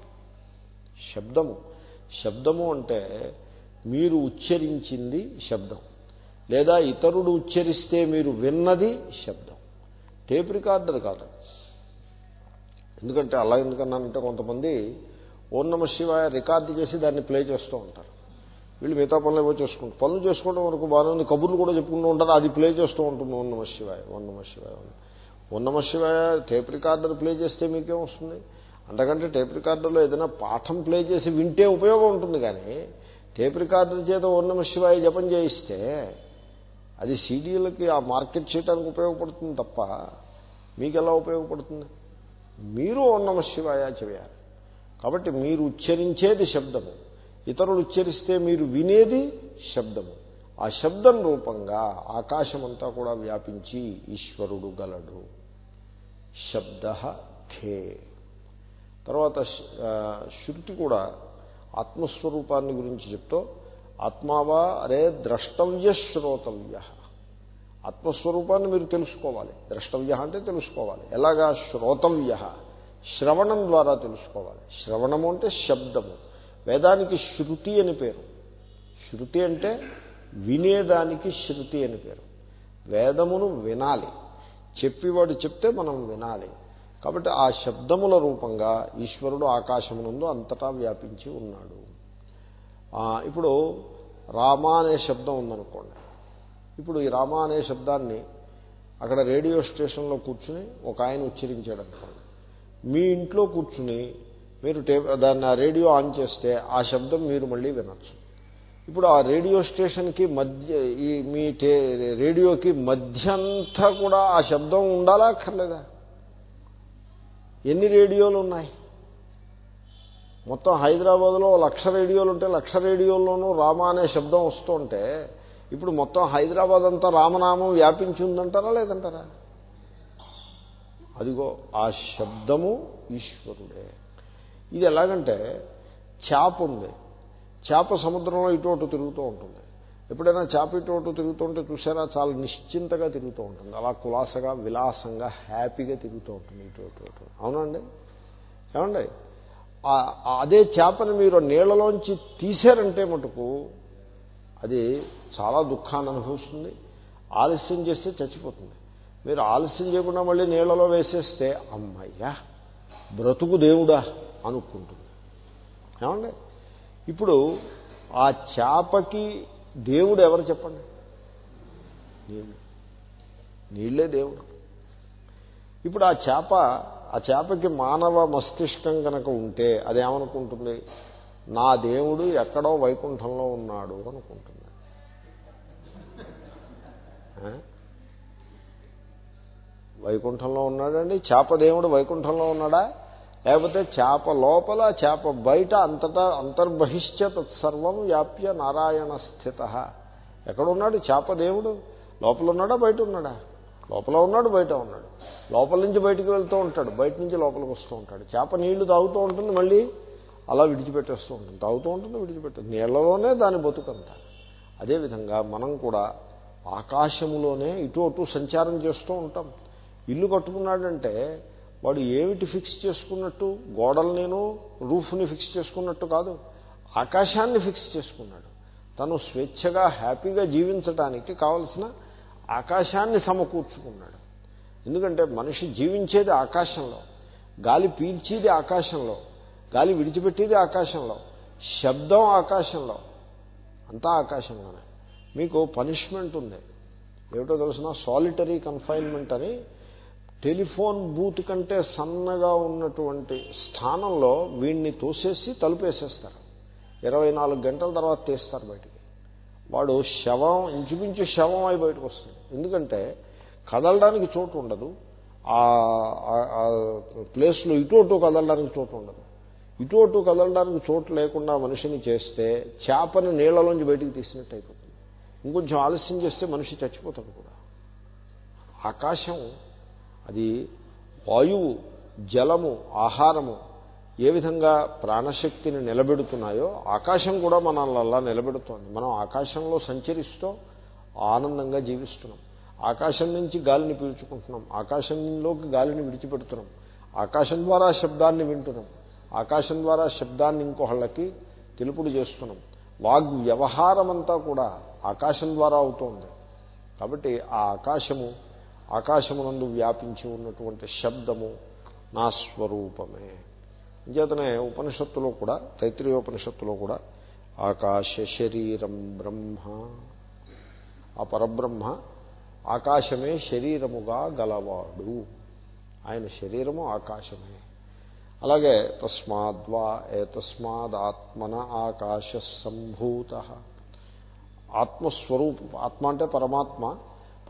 శబ్దము. శబ్దము అంటే మీరు ఉచ్చరించింది శబ్దం. లేదా ఇతరుడు ఉచ్చరిస్తే మీరు విన్నది శబ్దం. టేప్ రికార్డర్ కాదు ఎందుకంటే అలా ఎందుకన్నానంటే కొంతమంది ఓం నమ శివాయ రికార్డు చేసి దాన్ని ప్లే చేస్తూ ఉంటారు. వీళ్ళు మిగతా పనులు ఏవో చేసుకుంటారు. పనులు చేసుకోవడం వరకు బాగానే కబుర్లు కూడా చెప్పుకుంటూ ఉంటారు. అది ప్లే చేస్తూ ఉంటుంది ఓం నమ శివాయ ఓం నమ శివాయ ఓం నమ శివాయ. టేప్ రికార్డర్ ప్లే చేస్తే మీకేం వస్తుంది? అంతకంటే టేప్ రికార్డర్లో ఏదైనా పాఠం ప్లే చేసి వింటే ఉపయోగం ఉంటుంది కానీ టేప్ రికార్డర్ చేత ఓం నమ శివాయ జపం చేయిస్తే అది సీడీలకి ఆ మార్కెట్ చేయడానికి ఉపయోగపడుతుంది తప్ప మీకు ఎలా ఉపయోగపడుతుంది? మీరు ఓం నమ శివాయ చేయాలి. కాబట్టి మీరు ఉచ్చరించేది శబ్దము. ఇతరులు ఉచ్చరిస్తే మీరు వినేది శబ్దము. ఆ శబ్దం రూపంగా ఆకాశమంతా కూడా వ్యాపించి ఈశ్వరుడు గలడు. శబ్ద ఖే. తర్వాత శృతి కూడా ఆత్మస్వరూపాన్ని గురించి చెప్తూ ఆత్మావా అరే ద్రష్టవ్య శ్రోతవ్య. ఆత్మస్వరూపాన్ని మీరు తెలుసుకోవాలి. ద్రష్టవ్య అంటే తెలుసుకోవాలి. ఎలాగా? శ్రోతవ్య. శ్రవణం ద్వారా తెలుసుకోవాలి. శ్రవణము అంటే శబ్దము. వేదానికి శృతి అని పేరు. శృతి అంటే వినేదానికి శృతి అని పేరు. వేదమును వినాలి. చెప్పేవాడు చెప్తే మనం వినాలి. కాబట్టి ఆ శబ్దముల రూపంగా ఈశ్వరుడు ఆకాశమునందు అంతటా వ్యాపించి ఉన్నాడు. ఇప్పుడు రామ అనే శబ్దం ఉందనుకోండి. ఇప్పుడు ఈ రామ అనే శబ్దాన్ని అక్కడ రేడియో స్టేషన్లో కూర్చుని ఒక ఆయన ఉచ్చరించాడు అనుకోండి మీ ఇంట్లో కూర్చుని మీరు టే దాన్ని ఆ రేడియో ఆన్ చేస్తే ఆ శబ్దం మీరు మళ్ళీ వినొచ్చు. ఇప్పుడు ఆ రేడియో స్టేషన్కి మధ్య ఈ మీ టే రేడియోకి మధ్యంతా కూడా ఆ శబ్దం ఉండాలా అక్కర్లేదా? ఎన్ని రేడియోలు ఉన్నాయి? మొత్తం హైదరాబాద్లో లక్ష రేడియోలు ఉంటే లక్ష రేడియోల్లోనూ రామ అనే శబ్దం వస్తుంటే ఇప్పుడు మొత్తం హైదరాబాద్ అంతా రామనామం వ్యాపించి ఉందంటారా లేదంటారా? అదిగో ఆ శబ్దము ఈశ్వరుడే. ఇది ఎలాగంటే చేప ఉంది. చేప సముద్రంలో ఇటు అటు తిరుగుతూ ఉంటుంది. ఎప్పుడైనా చేప ఇటు అటు తిరుగుతుంటే చూసారా చాలా నిశ్చింతగా తిరుగుతూ ఉంటుంది. అలా కులాసగా విలాసంగా హ్యాపీగా తిరుగుతూ ఉంటుంది ఇటు అటు అవునండి ఏమండి? అదే చేపని మీరు నీళ్ళలోంచి తీశారంటే మటుకు అది చాలా దుఃఖాన్ని అనుభవిస్తుంది. ఆలస్యం చేస్తే చచ్చిపోతుంది. మీరు ఆలస్యం చేయకుండా మళ్ళీ నీళ్ళలో వేసేస్తే అమ్మయ్యా బ్రతుకు దేవుడా అనుకుంటుంది. ఏమండి? ఇప్పుడు ఆ చేపకి దేవుడు ఎవరు చెప్పండి? నీళ్ళు. నీళ్ళే దేవుడు. ఇప్పుడు ఆ చేప ఆ చేపకి మానవ మస్తిష్కం కనుక ఉంటే అదేమనుకుంటుంది? నా దేవుడు ఎక్కడో వైకుంఠంలో ఉన్నాడు అనుకుంటుంది. వైకుంఠంలో ఉన్నాడండి. చేప దేవుడు వైకుంఠంలో ఉన్నాడా? లేకపోతే చేప లోపల చేప బయట అంతటా అంతర్బహిష్ట తత్సర్వం వ్యాప్య నారాయణ స్థిత. ఎక్కడున్నాడు చేప దేవుడు? లోపల ఉన్నాడా బయట ఉన్నాడా? లోపల ఉన్నాడు బయట ఉన్నాడు. లోపల నుంచి బయటికి వెళ్తూ ఉంటాడు. బయట నుంచి లోపలికి వస్తూ ఉంటాడు. చేప నీళ్ళు తాగుతూ ఉంటుంది మళ్ళీ. అలా విడిచిపెట్టేస్తూ ఉంటుంది. తాగుతూ ఉంటుంది విడిచిపెట్టేది నీళ్ళలోనే దాని బతుకంత. అదేవిధంగా మనం కూడా ఆకాశములోనే ఇటు అటు సంచారం చేస్తూ ఉంటాం. ఇల్లు కట్టుకున్నాడంటే వాడు ఏమిటి ఫిక్స్ చేసుకున్నట్టు? గోడలు నేను రూఫ్ని ఫిక్స్ చేసుకున్నట్టు కాదు. ఆకాశాన్ని ఫిక్స్ చేసుకున్నాడు. తను స్వేచ్ఛగా హ్యాపీగా జీవించడానికి కావలసిన ఆకాశాన్ని సమకూర్చుకున్నాడు. ఎందుకంటే మనిషి జీవించేది ఆకాశంలో గాలి పీల్చేది ఆకాశంలో గాలి విడిచిపెట్టేది ఆకాశంలో శబ్దం ఆకాశంలో అంతా ఆకాశంలోనే. మీకు పనిష్మెంట్ ఉంది. ఏమిటో తెలిసిన? సాలిటరీ కన్ఫైన్మెంట్ అని టెలిఫోన్ బూత్ కంటే సన్నగా ఉన్నటువంటి స్థానంలో వీడిని తోసేసి తలుపేసేస్తారు. ఇరవై నాలుగు గంటల తర్వాత తీస్తారు బయటికి. వాడు శవం ఇంచుమించు శవం అయి బయటకు వస్తుంది ఎందుకంటే కదలడానికి చోటు ఉండదు. ఆ ప్లేస్లో ఇటు అటు కదలడానికి చోటు ఉండదు. ఇటు అటు కదలడానికి చోటు లేకుండా మనిషిని చేస్తే చేపని నీళ్ళలోంచి బయటికి తీసినట్టు అయిపోతుంది. ఇంకొంచెం ఆలస్యం చేస్తే మనిషి చచ్చిపోతాడు కూడా. ఆకాశం అది వాయువు జలము ఆహారము ఏ విధంగా ప్రాణశక్తిని నిలబెడుతున్నాయో ఆకాశం కూడా మనల్ని అలా నిలబెడుతోంది. మనం ఆకాశంలో సంచరిస్తూ ఆనందంగా జీవిస్తున్నాం. ఆకాశం నుంచి గాలిని పీల్చుకుంటున్నాం. ఆకాశంలోకి గాలిని విడిచిపెడుతున్నాం. ఆకాశం ద్వారా శబ్దాన్ని వింటున్నాం. ఆకాశం ద్వారా శబ్దాన్ని ఇంకొకళ్ళకి తెలుపుడు చేస్తున్నాం. వాగ్ వ్యవహారమంతా కూడా ఆకాశం ద్వారా అవుతోంది. కాబట్టి ఆ ఆకాశము ఆకాశమునందు వ్యాపించి ఉన్నటువంటి శబ్దము నా స్వరూపమే. అంచేతనే ఉపనిషత్తులో కూడా తైత్రీయోపనిషత్తులో కూడా ఆకాశ శరీరం బ్రహ్మ. ఆ పరబ్రహ్మ ఆకాశమే శరీరముగా గలవాడు. ఆయన శరీరము ఆకాశమే. అలాగే తస్మాద్వా ఏతస్మాదాత్మన ఆకాశ సంభూత ఆత్మస్వరూపం ఆత్మ అంటే పరమాత్మ.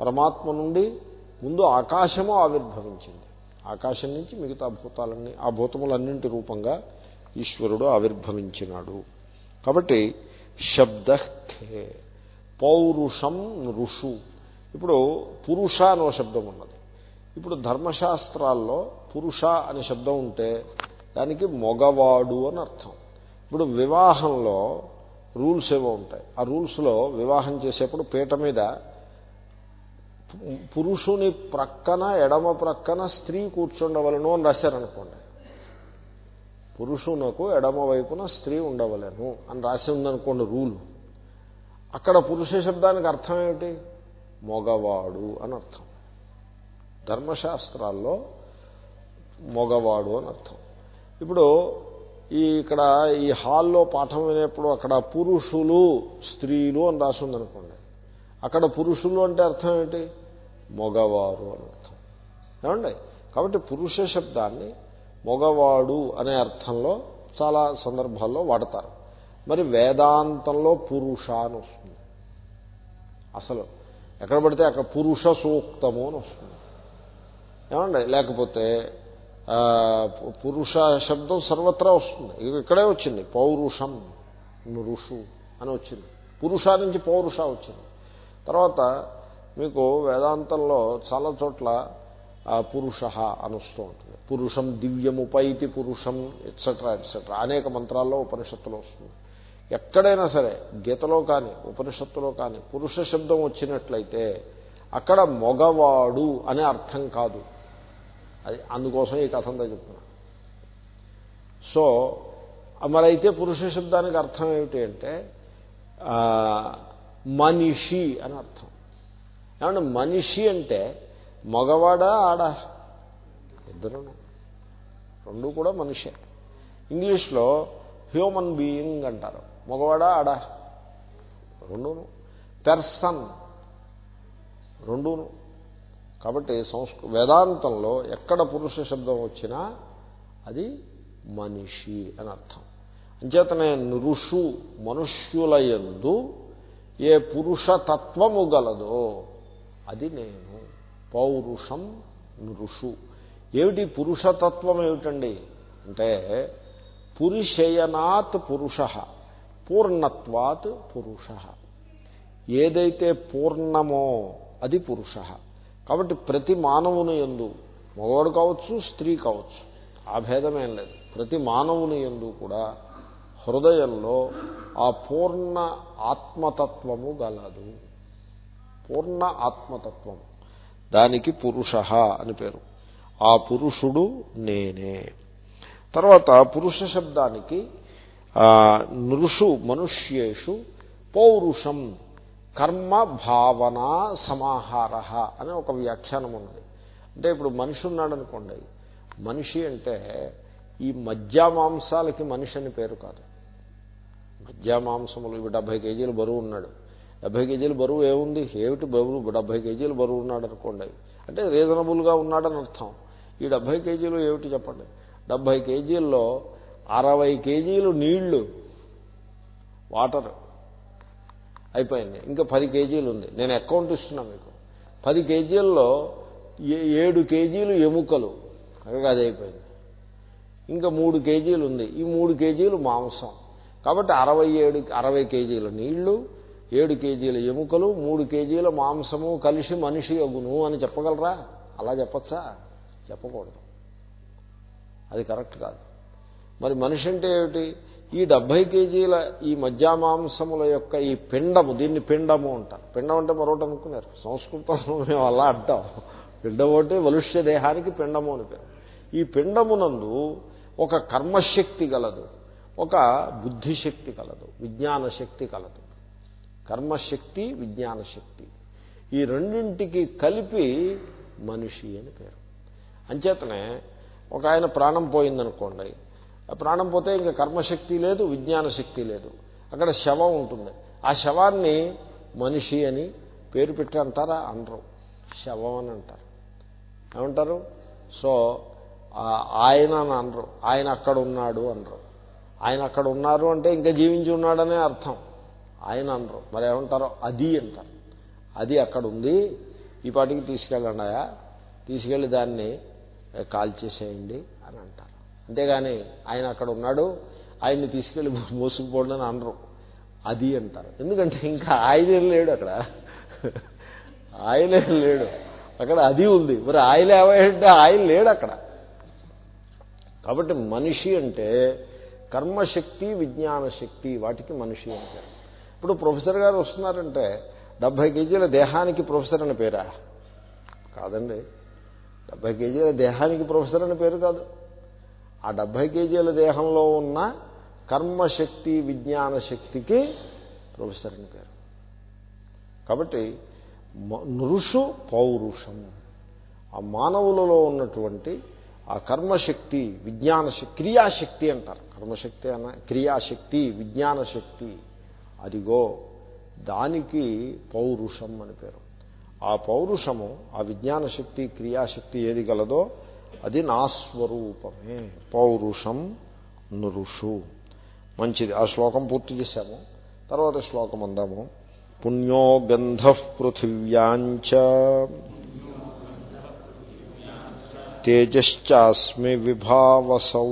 పరమాత్మ నుండి ముందు ఆకాశము ఆవిర్భవించింది. ఆకాశం నుంచి మిగతా భూతాలన్నీ ఆ భూతములన్నింటి రూపంగా ఈశ్వరుడు ఆవిర్భవించినాడు. కాబట్టి శబ్దస్థే పౌరుషం ఋషు ఇప్పుడు పురుష అనే శబ్దం ఉన్నది. ఇప్పుడు ధర్మశాస్త్రాల్లో పురుష అనే శబ్దం ఉంటే దానికి మొగవాడు అని అర్థం. ఇప్పుడు వివాహంలో రూల్స్ ఏవో ఉంటాయి. ఆ రూల్స్లో వివాహం చేసేప్పుడు పీట మీద పురుషుని ప్రక్కన ఎడమ ప్రక్కన స్త్రీ కూర్చుండవలను అని రాశారనుకోండి. పురుషునకు ఎడమ వైపున స్త్రీ ఉండవలను అని రాసి ఉందనుకోండి రూలు. అక్కడ పురుష శబ్దానికి అర్థం ఏమిటి? మగవాడు అని అర్థం. ధర్మశాస్త్రాల్లో మగవాడు అని అర్థం. ఇప్పుడు ఈ ఇక్కడ ఈ హాల్లో పాఠం వినేప్పుడు అక్కడ పురుషులు స్త్రీలు అని రాసి ఉందనుకోండి. అక్కడ పురుషులు అంటే అర్థం ఏంటి మగవారు అని అర్థం. ఏమండి? కాబట్టి పురుష శబ్దాన్ని మగవాడు అనే అర్థంలో చాలా సందర్భాల్లో వాడతారు. మరి వేదాంతంలో పురుష అని వస్తుంది. అసలు ఎక్కడ పడితే అక్కడ పురుష సూక్తము అని వస్తుంది. ఏమండి? లేకపోతే పురుష శబ్దం సర్వత్రా వస్తుంది. ఇక్కడే వచ్చింది. పౌరుషం నృషు అని వచ్చింది. పురుష నుంచి పౌరుష వచ్చింది. తర్వాత మీకు వేదాంతంలో చాలా చోట్ల పురుష అనుస్తూ ఉంటుంది. పురుషం దివ్యముపైతి పురుషం ఎట్సెట్రా ఎట్సెట్రా అనేక మంత్రాల్లో ఉపనిషత్తులో వస్తుంది ఎక్కడైనా సరే గీతలో కానీ ఉపనిషత్తులో కానీ పురుష శబ్దం వచ్చినట్లయితే అక్కడ మగవాడు అనే అర్థం కాదు. అది అందుకోసం ఈ కథ చెప్తున్నా. సో మరైతే పురుష శబ్దానికి అర్థం ఏమిటి అంటే మనిషి అని అర్థం. ఏమంటే మనిషి అంటే మగవాడా ఆడ? ఇద్దరు. రెండు కూడా మనిషే. ఇంగ్లీష్లో హ్యూమన్ బీయింగ్ అంటారు. మగవాడా ఆడ? రెండును పెర్సన్. రెండును కాబట్టి సంస్కృ వేదాంతంలో ఎక్కడ పురుష శబ్దం వచ్చినా అది మనిషి అని అర్థం. అంచేతనే నృషు మనుష్యుల ఎందు ఏ పురుషతత్వము గలదో అది నేను. పౌరుషం నృషు. ఏమిటి పురుషతత్వం ఏమిటండి? అంటే పురుషయనాత్ పురుష పూర్ణత్వాత్ పురుష. ఏదైతే పూర్ణమో అది పురుష. కాబట్టి ప్రతి మానవుని ఎందు మగవాడు కావచ్చు స్త్రీ కావచ్చు ఆ భేదమేం లేదు. ప్రతి మానవుని ఎందు కూడా హృదయంలో ఆ పూర్ణ ఆత్మతత్వము గలదు. పూర్ణ ఆత్మతత్వం. దానికి పురుష అని పేరు. ఆ పురుషుడు నేనే. తర్వాత పురుష శబ్దానికి నృషు మనుష్యేషు పౌరుషం కర్మ భావన సమాహార అని ఒక వ్యాఖ్యానం ఉన్నది అంటే ఇప్పుడు మనిషి ఉన్నాడనుకోండి మనిషి అంటే ఈ మధ్యమాంసాలకి మనిషి అని పేరు కాదు. మధ్యమాంసములు ఇవి డెబ్బై కేజీలు బరువు ఉన్నాడు. డెబ్బై కేజీలు బరువు ఏముంది? ఏమిటి బరువు? డెబ్బై కేజీలు బరువు ఉన్నాడు అనుకోండి. అంటే రీజనబుల్గా ఉన్నాడని అర్థం. ఈ డెబ్బై కేజీలు ఏమిటి చెప్పండి? డెబ్బై కేజీల్లో అరవై కేజీలు నీళ్ళు వాటర్ అయిపోయింది. ఇంకా పది కేజీలు ఉంది. నేను అకౌంట్ ఇస్తున్నా మీకు. పది కేజీల్లో ఏడు కేజీలు ఎముకలు. అది అయిపోయింది. ఇంకా మూడు కేజీలు ఉంది. ఈ మూడు కేజీలు మాంసం. కాబట్టి అరవై ఏడు అరవై కేజీల నీళ్ళు ఏడు కేజీల ఎముకలు మూడు కేజీల మాంసము కలిసి మనిషి అగును అని చెప్పగలరా? అలా చెప్పచ్చా? చెప్పకూడదు. అది కరెక్ట్ కాదు. మరి మనిషి అంటే ఏమిటి? ఈ డెబ్బై కేజీల ఈ మధ్యామాంసముల యొక్క ఈ పిండము దీన్ని పిండము అంటారు. పిండం అంటే మరొకటి అనుకున్నారు. సంస్కృతంలో మేము అలా అంటాం. పిండం అంటే వలుష్య దేహానికి పిండము అని పేరు. ఈ పిండమునందు ఒక కర్మశక్తి గలదు ఒక బుద్ధిశక్తి కలదు విజ్ఞాన శక్తి కలదు. కర్మశక్తి విజ్ఞాన శక్తి ఈ రెండింటికి కలిపి మనిషి అని పేరు. అంచేతనే ఒక ఆయన ప్రాణం పోయిందనుకోండి ప్రాణం పోతే ఇంకా కర్మశక్తి లేదు విజ్ఞాన శక్తి లేదు. అక్కడ శవం ఉంటుంది. ఆ శవాన్ని మనిషి అని పేరు పెట్టి అంటారా? అనరు. శవం అని అంటారు. ఏమంటారు? సో ఆయన అని అనరు. ఆయన అక్కడ ఉన్నాడు అనరు. ఆయన అక్కడ ఉన్నారు అంటే ఇంకా జీవించి ఉన్నాడనే అర్థం. ఆయన అనరు. మరి ఏమంటారో? అది అంటారు. అది అక్కడ ఉంది ఈ పాటికి తీసుకెళ్ళండి తీసుకెళ్ళి దాన్ని కాల్చేసేయండి అని అంటారు. అంతేగాని ఆయన అక్కడ ఉన్నాడు. ఆయన్ని తీసుకెళ్ళి మోసుకుపోండి అని అనరు. అది అంటారు. ఎందుకంటే ఇంకా ఆయన లేడు అక్కడ. ఆయనే లేడు. అక్కడ అది ఉంది. మరి ఆయన ఏమంటే ఆయన లేడు అక్కడ. కాబట్టి మనిషి అంటే కర్మశక్తి విజ్ఞాన శక్తి వాటికి మనిషి అంటారు ఇప్పుడు ప్రొఫెసర్ గారు వస్తున్నారంటే డెబ్బై కేజీల దేహానికి ప్రొఫెసర్ అని పేరా? కాదండి. డెబ్బై కేజీల దేహానికి ప్రొఫెసర్ అని పేరు కాదు. ఆ డెబ్బై కేజీల దేహంలో ఉన్న కర్మశక్తి విజ్ఞాన శక్తికి ప్రొఫెసర్ అని పేరు. కాబట్టి నృషు పౌరుషం. ఆ మానవులలో ఉన్నటువంటి ఆ కర్మశక్తి విజ్ఞాన క్రియాశక్తి అంటారు. కర్మశక్తి అన్న క్రియాశక్తి విజ్ఞాన శక్తి. అదిగో దానికి పౌరుషం అని పేరు. ఆ పౌరుషము ఆ విజ్ఞానశక్తి క్రియాశక్తి ఏది గలదో అది నా స్వరూపమే. పౌరుషం నృషు. మంచిది. ఆ శ్లోకం పూర్తి చేశాము. తర్వాత శ్లోకం అందాము. పుణ్యో గంధ పృథివ్యాంచ. తేజశ్చాస్మి విభావసౌ.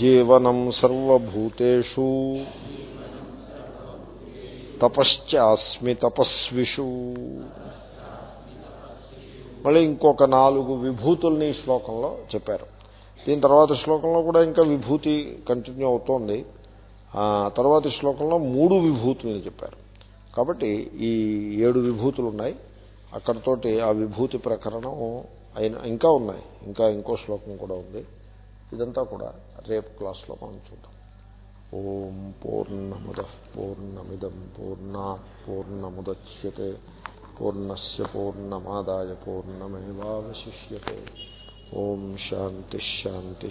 జీవనం సర్వూతూ తపశ్చాస్మి తపస్విషు మళ్ళీ ఇంకొక నాలుగు విభూతుల్ని ఈ శ్లోకంలో చెప్పారు. దీని తర్వాత శ్లోకంలో కూడా ఇంకా విభూతి కంటిన్యూ అవుతోంది. తర్వాతి శ్లోకంలో మూడు విభూతుల్ని చెప్పారు. కాబట్టి ఈ ఏడు విభూతులు ఉన్నాయి అక్కడతోటి ఆ విభూతి ప్రకరణం అయిన ఇంకా ఉన్నాయి. ఇంకా ఇంకో శ్లోకం కూడా ఉంది. ఇదంతా కూడా రేపు క్లాస్లో మనం చూద్దాం. ఓం పూర్ణముద పూర్ణమిదం పూర్ణా పూర్ణముద్యతే పూర్ణస్ పూర్ణమాదాయ పూర్ణమేవాశిష్యతే ఓం శాంతిశాంతిశాంతి